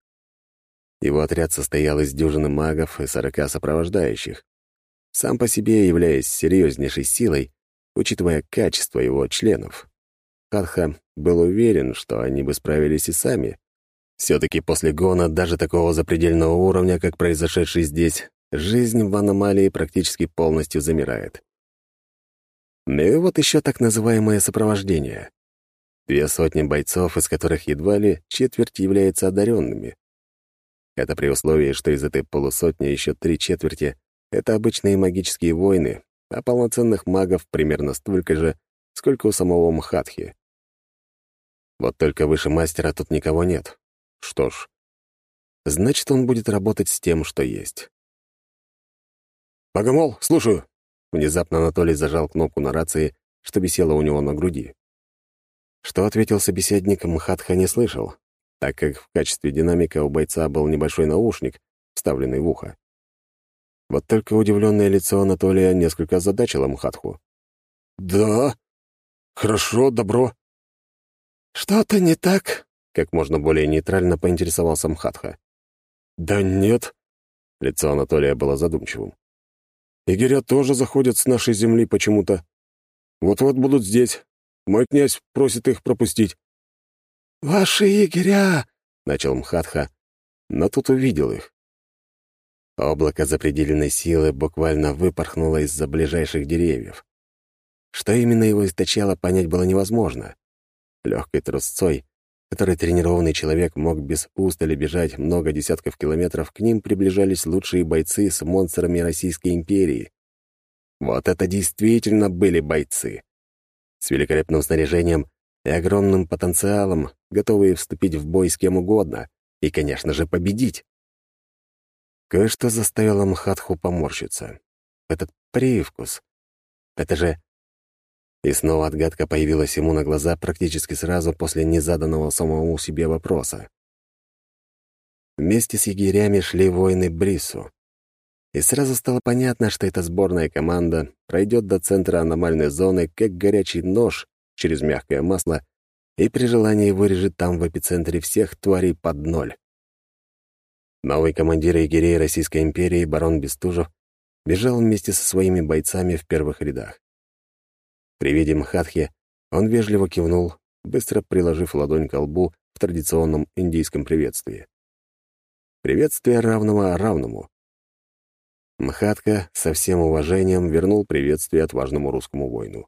A: Его отряд состоял из дюжины магов и сорока сопровождающих. Сам по себе являясь серьезнейшей силой, учитывая качество его членов. Хатха был уверен, что они бы справились и сами. Все-таки после гона даже такого запредельного уровня, как произошедший здесь, жизнь в аномалии практически полностью замирает. Ну и вот еще так называемое сопровождение. Две сотни бойцов, из которых едва ли четверть является одаренными. Это при условии, что из этой полусотни еще три четверти — это обычные магические войны, а полноценных магов примерно столько же, сколько у самого Мхатхи. Вот только выше мастера тут никого нет. Что ж, значит, он будет работать с тем, что есть.
C: «Богомол, слушаю!»
A: Внезапно Анатолий зажал кнопку на рации, что висело у него на груди. Что ответил собеседник, Мхатха не слышал, так как в качестве динамика у бойца был небольшой наушник, вставленный в ухо. Вот только удивленное лицо Анатолия несколько озадачило Мхатху.
C: «Да, хорошо, добро.
B: «Что-то не так?»
A: — как можно более нейтрально поинтересовался Мхатха.
C: «Да нет». Лицо Анатолия было задумчивым. «Егеря тоже заходят с нашей земли почему-то. Вот-вот будут здесь. Мой князь просит их пропустить».
B: «Ваши егеря!»
A: — начал Мхатха, но тут увидел их. Облако запредельной силы буквально выпорхнуло из-за ближайших деревьев. Что именно его источало, понять было невозможно легкой трусцой, которой тренированный человек мог без устали бежать много десятков километров, к ним приближались лучшие бойцы с монстрами Российской империи. Вот это действительно были бойцы. С великолепным снаряжением и огромным потенциалом, готовые вступить в бой с кем угодно и, конечно же, победить. Кое-что заставило Мхатху поморщиться. Этот привкус. Это же и снова отгадка появилась ему на глаза практически сразу после незаданного самому себе вопроса. Вместе с егерями шли воины Брису. И сразу стало понятно, что эта сборная команда пройдет до центра аномальной зоны, как горячий нож через мягкое масло, и при желании вырежет там в эпицентре всех тварей под ноль. Новый командир егерей Российской империи, барон Бестужев, бежал вместе со своими бойцами в первых рядах. При виде Мхатхи он вежливо кивнул, быстро приложив ладонь к лбу в традиционном индийском приветствии. Приветствие равного равному. Мхатка со всем уважением вернул приветствие отважному русскому воину.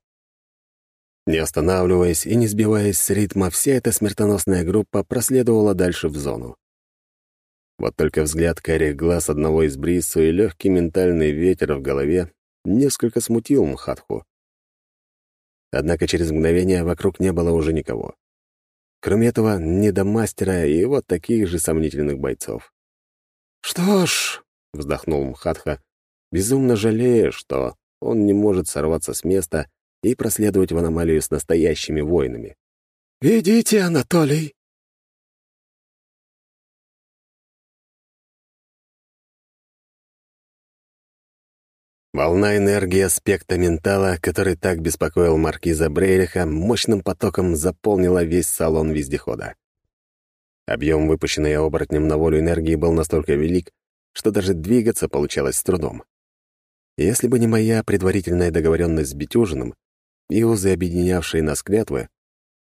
A: Не останавливаясь и не сбиваясь с ритма, вся эта смертоносная группа проследовала дальше в зону. Вот только взгляд карих глаз одного из Брису и легкий ментальный ветер в голове несколько смутил Мхатху. Однако через мгновение вокруг не было уже никого. Кроме этого, не до мастера и вот таких же сомнительных бойцов.
B: «Что ж», — вздохнул Мхатха, безумно жалея, что он не может сорваться с места и проследовать в аномалию с настоящими воинами. «Идите, Анатолий!»
A: Волна энергии аспекта ментала, который так беспокоил маркиза Брейриха, мощным потоком заполнила весь салон вездехода. Объем выпущенной оборотнем на волю энергии был настолько велик, что даже двигаться получалось с трудом. Если бы не моя предварительная договоренность с Бетюжиным и узы, объединявшие нас клятвы,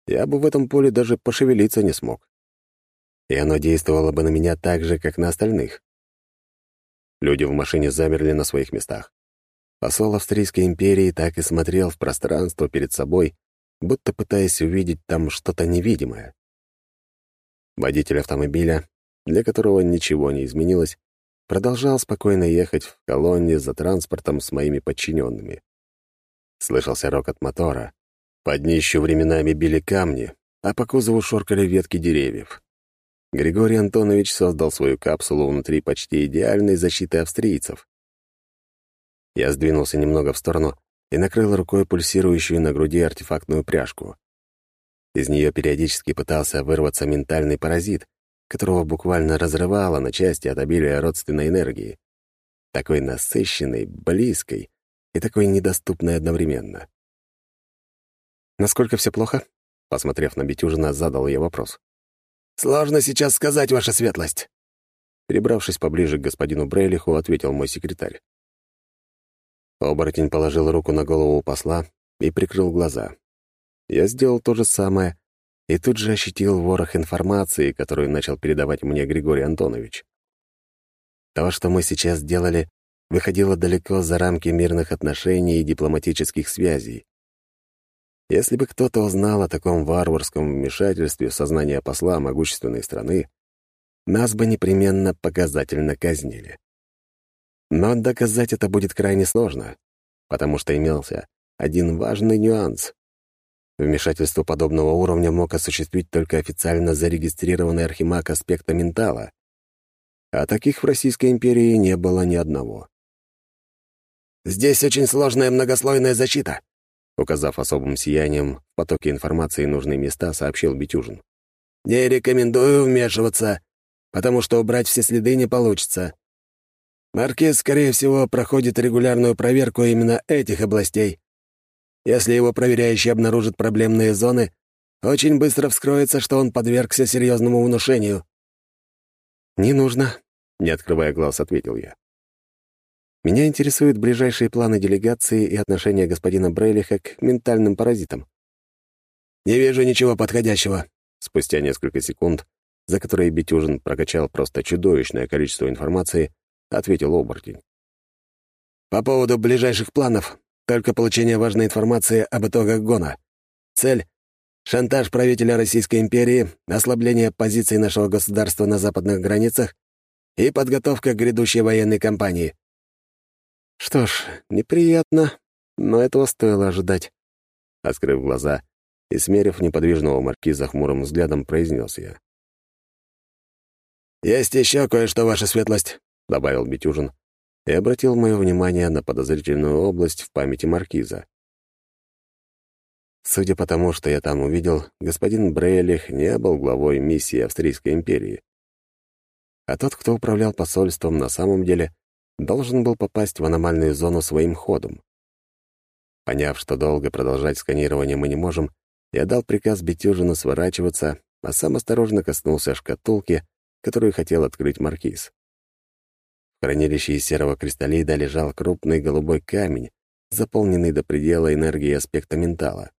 A: я бы в этом поле даже пошевелиться не смог. И оно действовало бы на меня так же, как на остальных. Люди в машине замерли на своих местах. Посол Австрийской империи так и смотрел в пространство перед собой, будто пытаясь увидеть там что-то невидимое. Водитель автомобиля, для которого ничего не изменилось, продолжал спокойно ехать в колонне за транспортом с моими подчиненными. Слышался рокот мотора. Под днищу временами били камни, а по кузову шоркали ветки деревьев. Григорий Антонович создал свою капсулу внутри почти идеальной защиты австрийцев. Я сдвинулся немного в сторону и накрыл рукой пульсирующую на груди артефактную пряжку. Из нее периодически пытался вырваться ментальный паразит, которого буквально разрывало на части от обилия родственной энергии. Такой насыщенной, близкой и такой недоступной одновременно.
B: «Насколько все плохо?» Посмотрев на Бетюжина, задал я вопрос.
D: «Сложно сейчас сказать, ваша светлость».
A: Перебравшись поближе к господину Брейлиху, ответил мой секретарь. Оборотень положил руку на голову посла и прикрыл глаза. Я сделал то же самое и тут же ощутил ворох информации, которую начал передавать мне Григорий Антонович. То, что мы сейчас делали, выходило далеко за рамки мирных отношений и дипломатических связей. Если бы кто-то узнал о таком варварском вмешательстве в сознание посла могущественной страны, нас бы непременно показательно казнили. Но доказать это будет крайне сложно, потому что имелся один важный нюанс. Вмешательство подобного уровня мог осуществить только официально зарегистрированный архимаг аспекта ментала, а таких в Российской империи не было ни одного.
D: «Здесь очень сложная многослойная защита»,
A: указав особым сиянием в потоке информации нужные места, сообщил Бетюжин.
D: «Не рекомендую вмешиваться, потому что убрать все следы не получится. Маркиз, скорее всего, проходит регулярную проверку именно этих областей. Если его проверяющий обнаружит проблемные зоны, очень быстро вскроется, что он подвергся серьезному внушению».
A: «Не нужно», — не открывая глаз, ответил я. «Меня интересуют ближайшие планы делегации и отношения господина Брейлиха к ментальным паразитам».
D: «Не вижу ничего подходящего», —
A: спустя несколько секунд, за которые Бетюжин прокачал просто чудовищное количество информации, — ответил оборотень.
D: «По поводу ближайших планов, только получение важной информации об итогах гона. Цель — шантаж правителя Российской империи, ослабление позиций нашего государства на западных границах и подготовка к грядущей военной кампании».
A: «Что ж, неприятно, но этого стоило ожидать». Открыв глаза и смерив неподвижного маркиза хмурым взглядом, произнес я.
D: «Есть еще кое-что, ваша светлость», — добавил Бетюжин и обратил мое внимание на подозрительную область в памяти маркиза.
A: Судя по тому, что я там увидел, господин Брейлих не был главой миссии Австрийской империи. А тот, кто управлял посольством, на самом деле должен был попасть в аномальную зону своим ходом. Поняв, что долго продолжать сканирование мы не можем, я дал приказ Бетюжину сворачиваться, а сам осторожно коснулся шкатулки, которую хотел открыть маркиз. В хранилище из серого кристаллида лежал крупный голубой камень, заполненный до предела энергией аспекта ментала.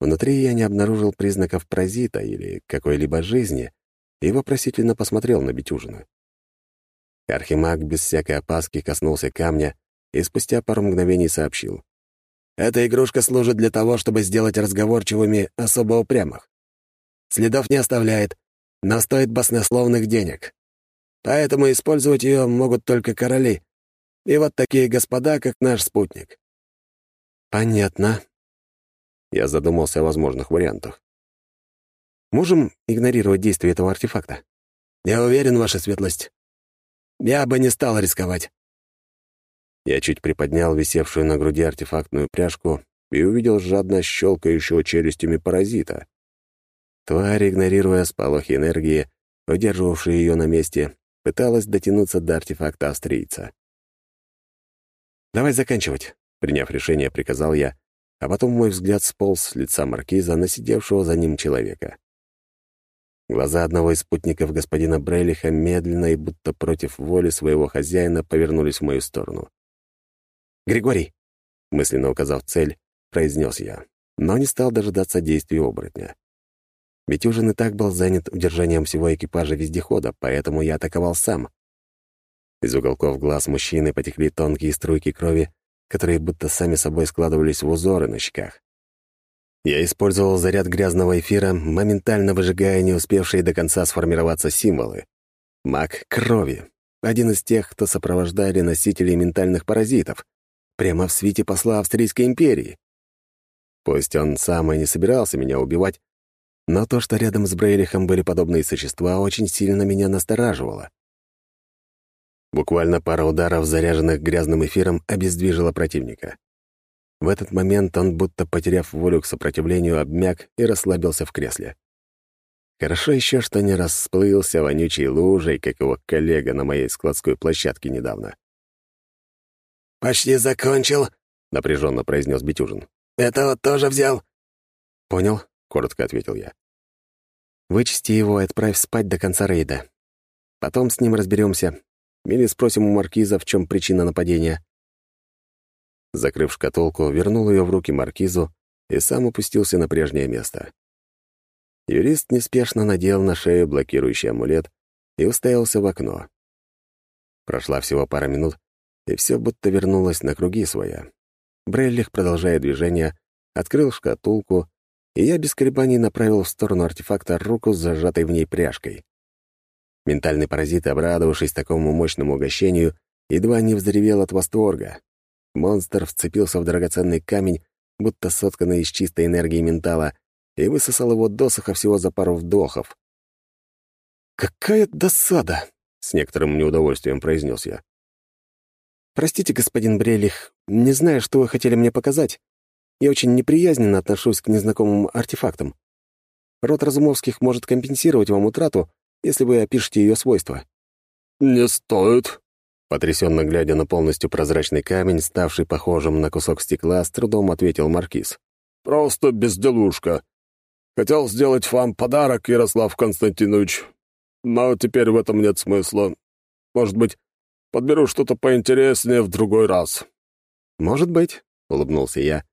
A: Внутри я не обнаружил признаков паразита или какой-либо жизни и вопросительно посмотрел на Бетюжина. Архимаг без всякой опаски коснулся камня и спустя пару мгновений сообщил. «Эта игрушка служит для того, чтобы сделать разговорчивыми особо упрямых. Следов не оставляет, но стоит баснословных денег. Поэтому использовать ее могут только короли. И вот такие господа, как наш спутник». «Понятно». Я задумался о возможных вариантах. «Можем игнорировать действие этого артефакта?» «Я уверен, ваша светлость. Я бы не стал рисковать». Я чуть приподнял висевшую на груди артефактную пряжку и увидел жадно щелкающего челюстями паразита. Тварь, игнорируя сполохи энергии, удерживавшие ее на месте, пыталась дотянуться до артефакта австрийца. «Давай заканчивать», — приняв решение, приказал я, а потом мой взгляд сполз с лица маркиза на сидевшего за ним человека. Глаза одного из спутников господина Брейлиха медленно и будто против воли своего хозяина повернулись в мою сторону. «Григорий!» — мысленно указав цель, произнес я, но не стал дожидаться действий оборотня. Ужин и так был занят удержанием всего экипажа вездехода, поэтому я атаковал сам. Из уголков глаз мужчины потекли тонкие струйки крови, которые будто сами собой складывались в узоры на щеках. Я использовал заряд грязного эфира, моментально выжигая не успевшие до конца сформироваться символы. Маг крови. Один из тех, кто сопровождали носителей ментальных паразитов. Прямо в свете посла Австрийской империи. Пусть он сам и не собирался меня убивать, но то, что рядом с Брейлихом были подобные существа, очень сильно меня настораживало. Буквально пара ударов, заряженных грязным эфиром, обездвижила противника. В этот момент он, будто потеряв волю к сопротивлению, обмяк и расслабился в кресле. Хорошо еще, что не расплылся вонючей лужей, как его коллега на моей складской площадке недавно.
D: «Почти закончил», — напряженно произнес Бетюжин. «Этого тоже взял?»
A: «Понял», — коротко ответил я. «Вычисти его и отправь спать до конца рейда. Потом с ним разберемся. Или спросим у маркиза, в чем причина нападения. Закрыв шкатулку, вернул ее в руки маркизу и сам опустился на прежнее место. Юрист неспешно надел на шею блокирующий амулет и уставился в окно. Прошла всего пара минут, и все будто вернулось на круги своя. Бреллих, продолжая движение, открыл шкатулку, и я без колебаний направил в сторону артефакта руку с зажатой в ней пряжкой. Ментальный паразит, обрадовавшись такому мощному угощению, едва не взревел от восторга, Монстр вцепился в драгоценный камень, будто сотканный из чистой энергии ментала, и высосал его досуха всего за пару вдохов. «Какая досада!» — с некоторым неудовольствием произнес я. «Простите, господин Брелих, не знаю, что вы хотели мне показать. Я очень неприязненно отношусь к незнакомым артефактам. Род Разумовских может компенсировать вам утрату, если вы опишете ее свойства».
C: «Не стоит»,
A: Потрясенно глядя на полностью прозрачный камень, ставший похожим на кусок стекла, с трудом ответил Маркиз.
C: «Просто безделушка. Хотел сделать вам подарок, Ярослав Константинович, но теперь в этом нет смысла. Может быть, подберу что-то поинтереснее в другой раз».
A: «Может быть», — улыбнулся я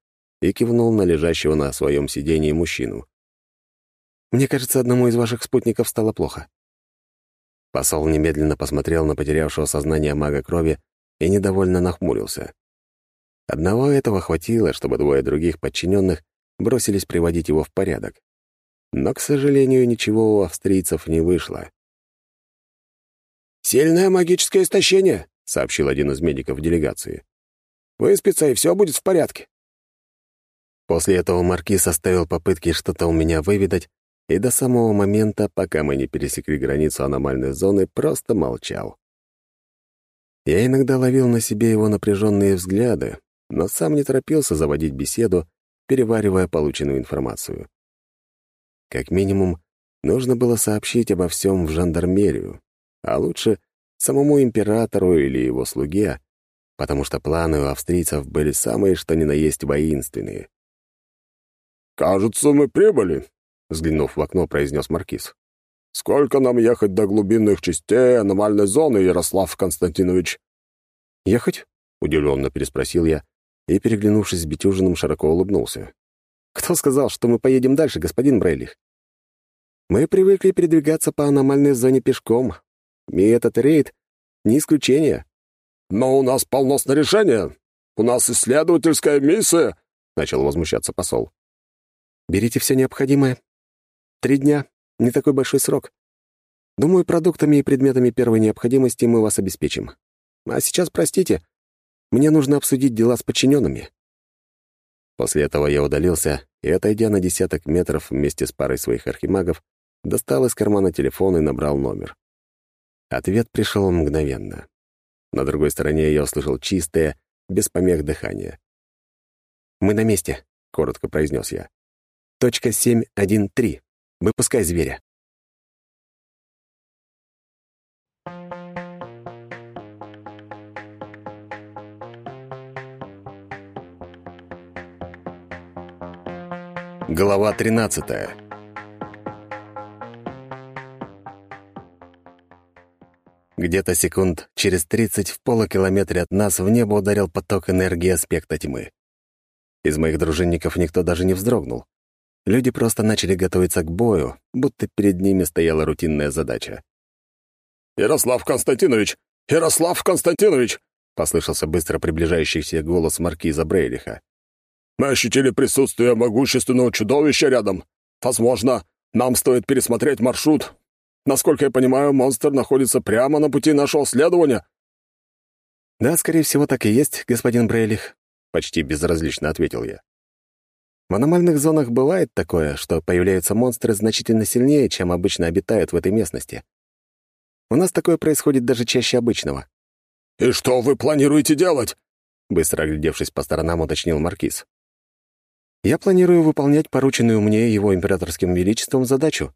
A: и кивнул на лежащего на своем сидении мужчину. «Мне кажется, одному из ваших спутников стало плохо. Посол немедленно посмотрел на потерявшего сознание мага крови и недовольно нахмурился. Одного этого хватило, чтобы двое других подчиненных бросились приводить его в порядок. Но, к сожалению, ничего у австрийцев не вышло.
D: «Сильное магическое истощение», — сообщил один из медиков делегации. «Выспится, и все будет в порядке».
A: После этого маркиз оставил попытки что-то у меня выведать и до самого момента, пока мы не пересекли границу аномальной зоны, просто молчал. Я иногда ловил на себе его напряженные взгляды, но сам не торопился заводить беседу, переваривая полученную информацию. Как минимум, нужно было сообщить обо всем в жандармерию, а лучше самому императору или его слуге, потому что планы у австрийцев были самые что ни на есть воинственные.
C: «Кажется, мы прибыли», взглянув в окно, произнес Маркиз. «Сколько нам ехать до глубинных частей аномальной зоны, Ярослав Константинович?»
A: «Ехать?» — удивленно переспросил я и, переглянувшись с Бетюжиным, широко улыбнулся. Кто сказал, что мы поедем дальше, господин Брейлих? Мы привыкли передвигаться по аномальной зоне пешком, и этот рейд — не исключение.
C: «Но у нас полно снаряжения. У нас исследовательская миссия», — начал возмущаться посол.
A: «Берите все необходимое. Три дня — не такой большой срок. Думаю, продуктами и предметами первой необходимости мы вас обеспечим. А сейчас, простите, мне нужно обсудить дела с подчиненными. После этого я удалился и, отойдя на десяток метров вместе с парой своих архимагов, достал из кармана телефон и набрал номер. Ответ пришел мгновенно. На другой стороне я услышал чистое, без помех дыхание. «Мы на месте», — коротко произнес я. «Точка 713. Выпускай зверя». Глава 13 Где-то секунд через 30 в полукилометре от нас в небо ударил поток энергии аспекта тьмы. Из моих дружинников никто даже не вздрогнул. Люди просто начали готовиться к бою, будто перед ними стояла рутинная задача.
C: «Ярослав Константинович! Ярослав Константинович!» — послышался быстро приближающийся голос маркиза Брейлиха. Мы ощутили присутствие могущественного чудовища рядом. Возможно, нам стоит пересмотреть маршрут. Насколько я понимаю, монстр находится прямо на пути нашего следования».
A: «Да, скорее всего, так и есть, господин Брейлих», — почти безразлично ответил я. В аномальных зонах бывает такое, что появляются монстры значительно сильнее, чем обычно обитают в этой местности. У нас такое происходит даже чаще обычного.
C: «И что вы планируете делать?»
A: Быстро оглядевшись по сторонам, уточнил Маркиз. Я планирую выполнять порученную мне его императорским величеством задачу.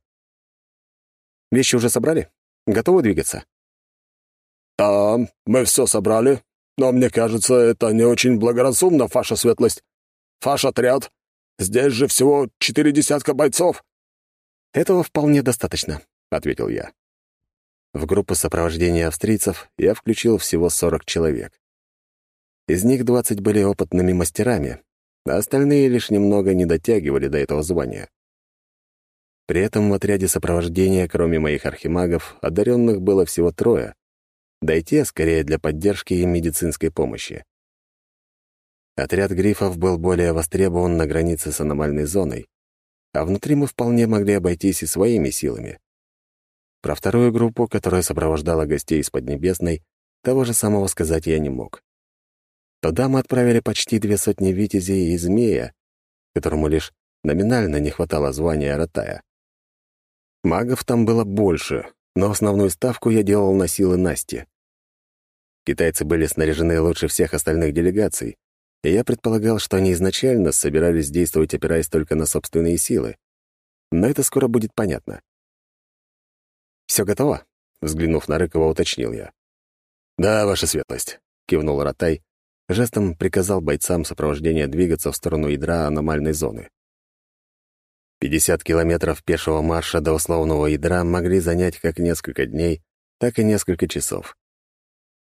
A: Вещи уже собрали? Готовы двигаться?
C: «Да, мы все собрали, но мне кажется, это не очень благоразумно, ваша светлость. Ваш отряд. Здесь же всего четыре десятка бойцов».
A: «Этого вполне достаточно», — ответил я. В группу сопровождения австрийцев я включил всего 40 человек. Из них 20 были опытными мастерами, а остальные лишь немного не дотягивали до этого звания. При этом в отряде сопровождения, кроме моих архимагов, одаренных было всего трое, да и те скорее для поддержки и медицинской помощи. Отряд грифов был более востребован на границе с аномальной зоной, а внутри мы вполне могли обойтись и своими силами. Про вторую группу, которая сопровождала гостей из Поднебесной, того же самого сказать я не мог. Туда мы отправили почти две сотни витязей и змея, которому лишь номинально не хватало звания Аратая. Магов там было больше, но основную ставку я делал на силы Насти. Китайцы были снаряжены лучше всех остальных делегаций, я предполагал, что они изначально собирались действовать, опираясь только на собственные силы. Но это скоро будет понятно. «Все готово?» — взглянув на Рыкова, уточнил я.
C: «Да, ваша светлость», — кивнул Ратай
A: жестом приказал бойцам сопровождения двигаться в сторону ядра аномальной зоны. 50 километров пешего марша до условного ядра могли занять как несколько дней, так и несколько часов.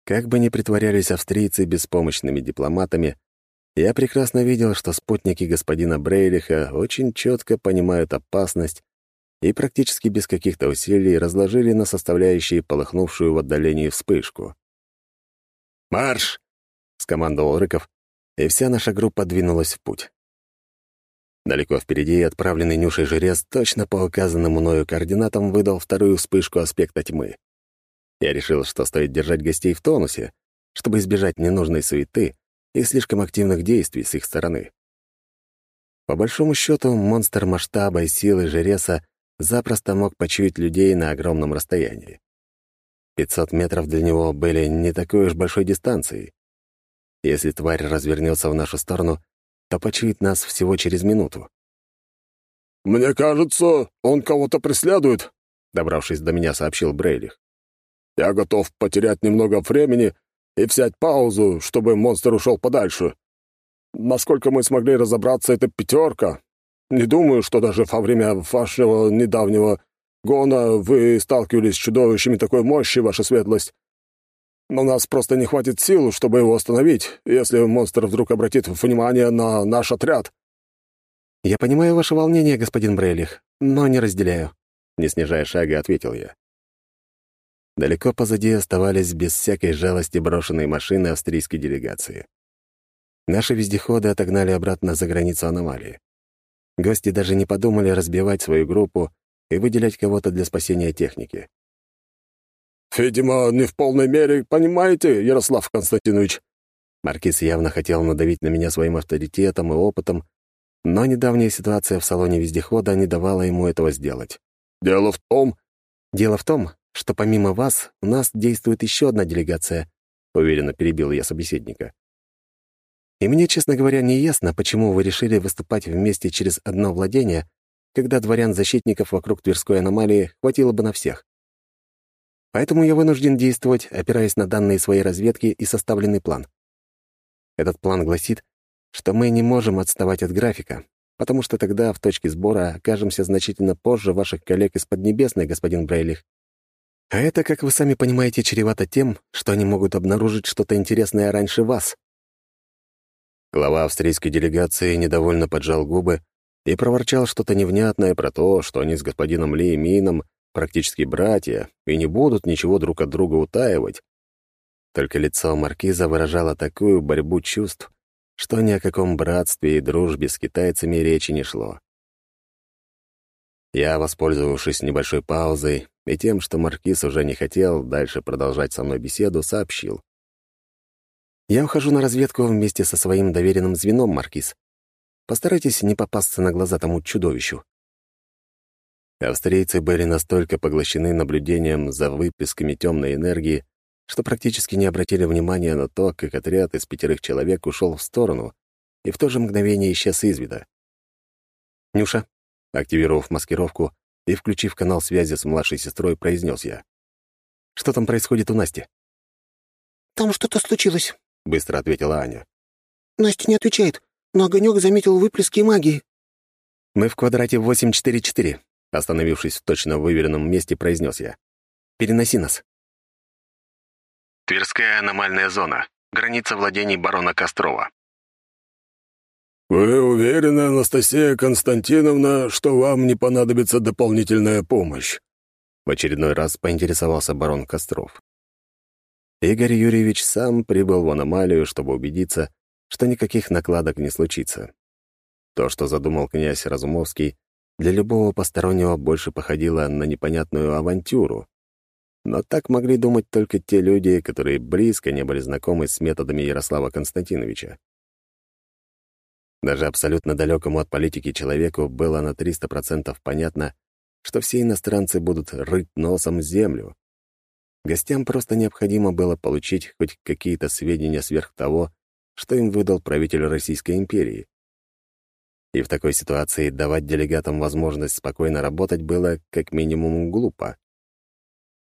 A: Как бы ни притворялись австрийцы беспомощными дипломатами, я прекрасно видел, что спутники господина Брейлиха очень четко понимают опасность и практически без каких-то усилий разложили на составляющие полыхнувшую в отдалении вспышку.
C: «Марш!»
A: скомандовал Рыков, и вся наша группа двинулась в путь. Далеко впереди отправленный Нюшей жрец точно по указанным мною координатам выдал вторую вспышку аспекта тьмы. Я решил, что стоит держать гостей в тонусе, чтобы избежать ненужной суеты и слишком активных действий с их стороны. По большому счету, монстр масштаба и силы Жереса запросто мог почуять людей на огромном расстоянии. 500 метров для него были не такой уж большой дистанцией. Если тварь развернется в нашу сторону, то почует нас всего через минуту.
C: «Мне кажется, он кого-то преследует», — добравшись до меня, сообщил Брейлих. «Я готов потерять немного времени и взять паузу, чтобы монстр ушел подальше. Насколько мы смогли разобраться, это пятерка. Не думаю, что даже во время вашего недавнего гона вы сталкивались с чудовищами такой мощи, ваша светлость. Но у нас просто не хватит сил, чтобы его остановить, если монстр вдруг обратит внимание на наш отряд».
A: «Я понимаю ваше волнение, господин Брейлих, но не разделяю», — не снижая шага, ответил я. Далеко позади оставались без всякой жалости брошенные машины австрийской делегации. Наши вездеходы отогнали обратно за границу аномалии. Гости даже не подумали разбивать свою группу и выделять кого-то для спасения техники.
C: «Видимо, не в полной мере понимаете, Ярослав Константинович».
A: Маркиз явно хотел надавить на меня своим авторитетом и опытом, но недавняя ситуация в салоне вездехода не давала ему этого сделать.
C: «Дело в том...»
A: «Дело в том, что помимо вас у нас действует еще одна делегация», — уверенно перебил я собеседника. «И мне, честно говоря, не ясно, почему вы решили выступать вместе через одно владение, когда дворян-защитников вокруг Тверской аномалии хватило бы на всех. Поэтому я вынужден действовать, опираясь на данные своей разведки и составленный план. Этот план гласит, что мы не можем отставать от графика, потому что тогда в точке сбора окажемся значительно позже ваших коллег из Поднебесной, господин Брейлих. А это, как вы сами понимаете, чревато тем, что они могут обнаружить что-то интересное раньше вас. Глава австрийской делегации недовольно поджал губы и проворчал что-то невнятное про то, что они с господином Ли и Мином практически братья и не будут ничего друг от друга утаивать. Только лицо маркиза выражало такую борьбу чувств, что ни о каком братстве и дружбе с китайцами речи не шло. Я, воспользовавшись небольшой паузой и тем, что маркиз уже не хотел дальше продолжать со мной беседу, сообщил. «Я ухожу на разведку вместе со своим доверенным звеном, маркиз. Постарайтесь не попасться на глаза тому чудовищу». Австрийцы были настолько поглощены наблюдением за выплесками темной энергии, что практически не обратили внимания на то, как отряд из пятерых человек ушел в сторону и в то же мгновение исчез из вида. «Нюша», активировав маскировку и включив канал связи с младшей сестрой, произнес я. «Что там происходит у Насти?»
B: «Там что-то случилось», —
A: быстро ответила Аня.
B: «Настя не отвечает, но огонек заметил выплески магии».
A: «Мы в квадрате 844», Остановившись в точно выверенном месте, произнес я. «Переноси нас». Тверская аномальная зона. Граница владений барона Кострова.
C: «Вы уверены, Анастасия Константиновна, что вам не понадобится дополнительная помощь?»
A: В очередной раз поинтересовался барон Костров. Игорь Юрьевич сам прибыл в аномалию, чтобы убедиться, что никаких накладок не случится. То, что задумал князь Разумовский, для любого постороннего больше походило на непонятную авантюру. Но так могли думать только те люди, которые близко не были знакомы с методами Ярослава Константиновича. Даже абсолютно далекому от политики человеку было на 300% понятно, что все иностранцы будут рыть носом землю. Гостям просто необходимо было получить хоть какие-то сведения сверх того, что им выдал правитель Российской империи. И в такой ситуации давать делегатам возможность спокойно работать было как минимум глупо.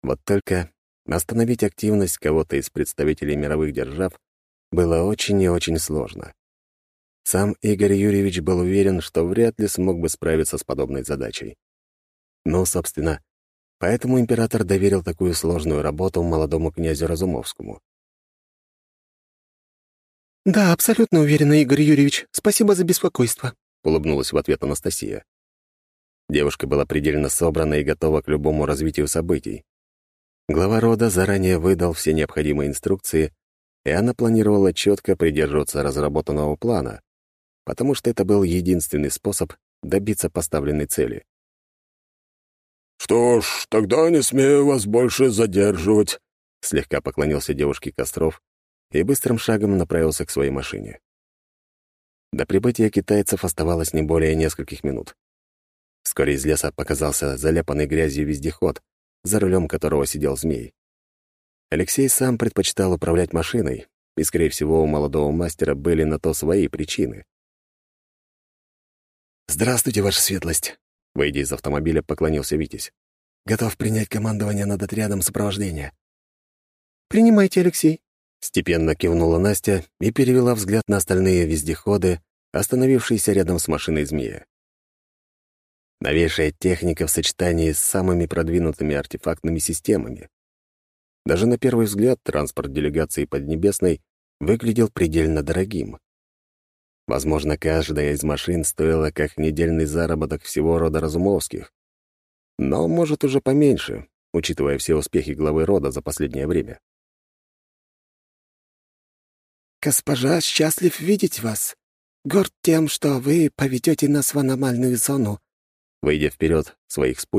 A: Вот только остановить активность кого-то из представителей мировых держав было очень и очень сложно. Сам Игорь Юрьевич был уверен, что вряд ли смог бы справиться с подобной задачей. Ну, собственно, поэтому император доверил такую сложную работу молодому князю Разумовскому.
B: «Да, абсолютно уверена, Игорь Юрьевич. Спасибо за беспокойство»,
A: улыбнулась в ответ Анастасия. Девушка была предельно собрана и готова к любому развитию событий. Глава рода заранее выдал все необходимые инструкции, и она планировала четко придерживаться разработанного плана, потому что это был единственный способ добиться поставленной цели.
C: «Что ж, тогда не смею вас больше задерживать», — слегка поклонился девушке Костров
A: и быстрым шагом направился к своей машине. До прибытия китайцев оставалось не более нескольких минут. Вскоре из леса показался заляпанный грязью вездеход, за рулем которого сидел змей. Алексей сам предпочитал управлять машиной, и, скорее всего, у молодого мастера были на то свои причины. «Здравствуйте, Ваша Светлость!» Выйдя из автомобиля, поклонился Витязь. «Готов принять командование над отрядом сопровождения».
B: «Принимайте, Алексей»,
A: Степенно кивнула Настя и перевела взгляд на остальные вездеходы, остановившиеся рядом с машиной змея. Новейшая техника в сочетании с самыми продвинутыми артефактными системами. Даже на первый взгляд транспорт делегации Поднебесной выглядел предельно дорогим. Возможно, каждая из машин стоила как недельный заработок всего рода Разумовских. Но, может, уже поменьше, учитывая все успехи главы рода за последнее время.
B: «Госпожа, счастлив видеть вас. Горд тем, что вы поведете нас в аномальную зону».
A: Выйдя вперед своих спутников,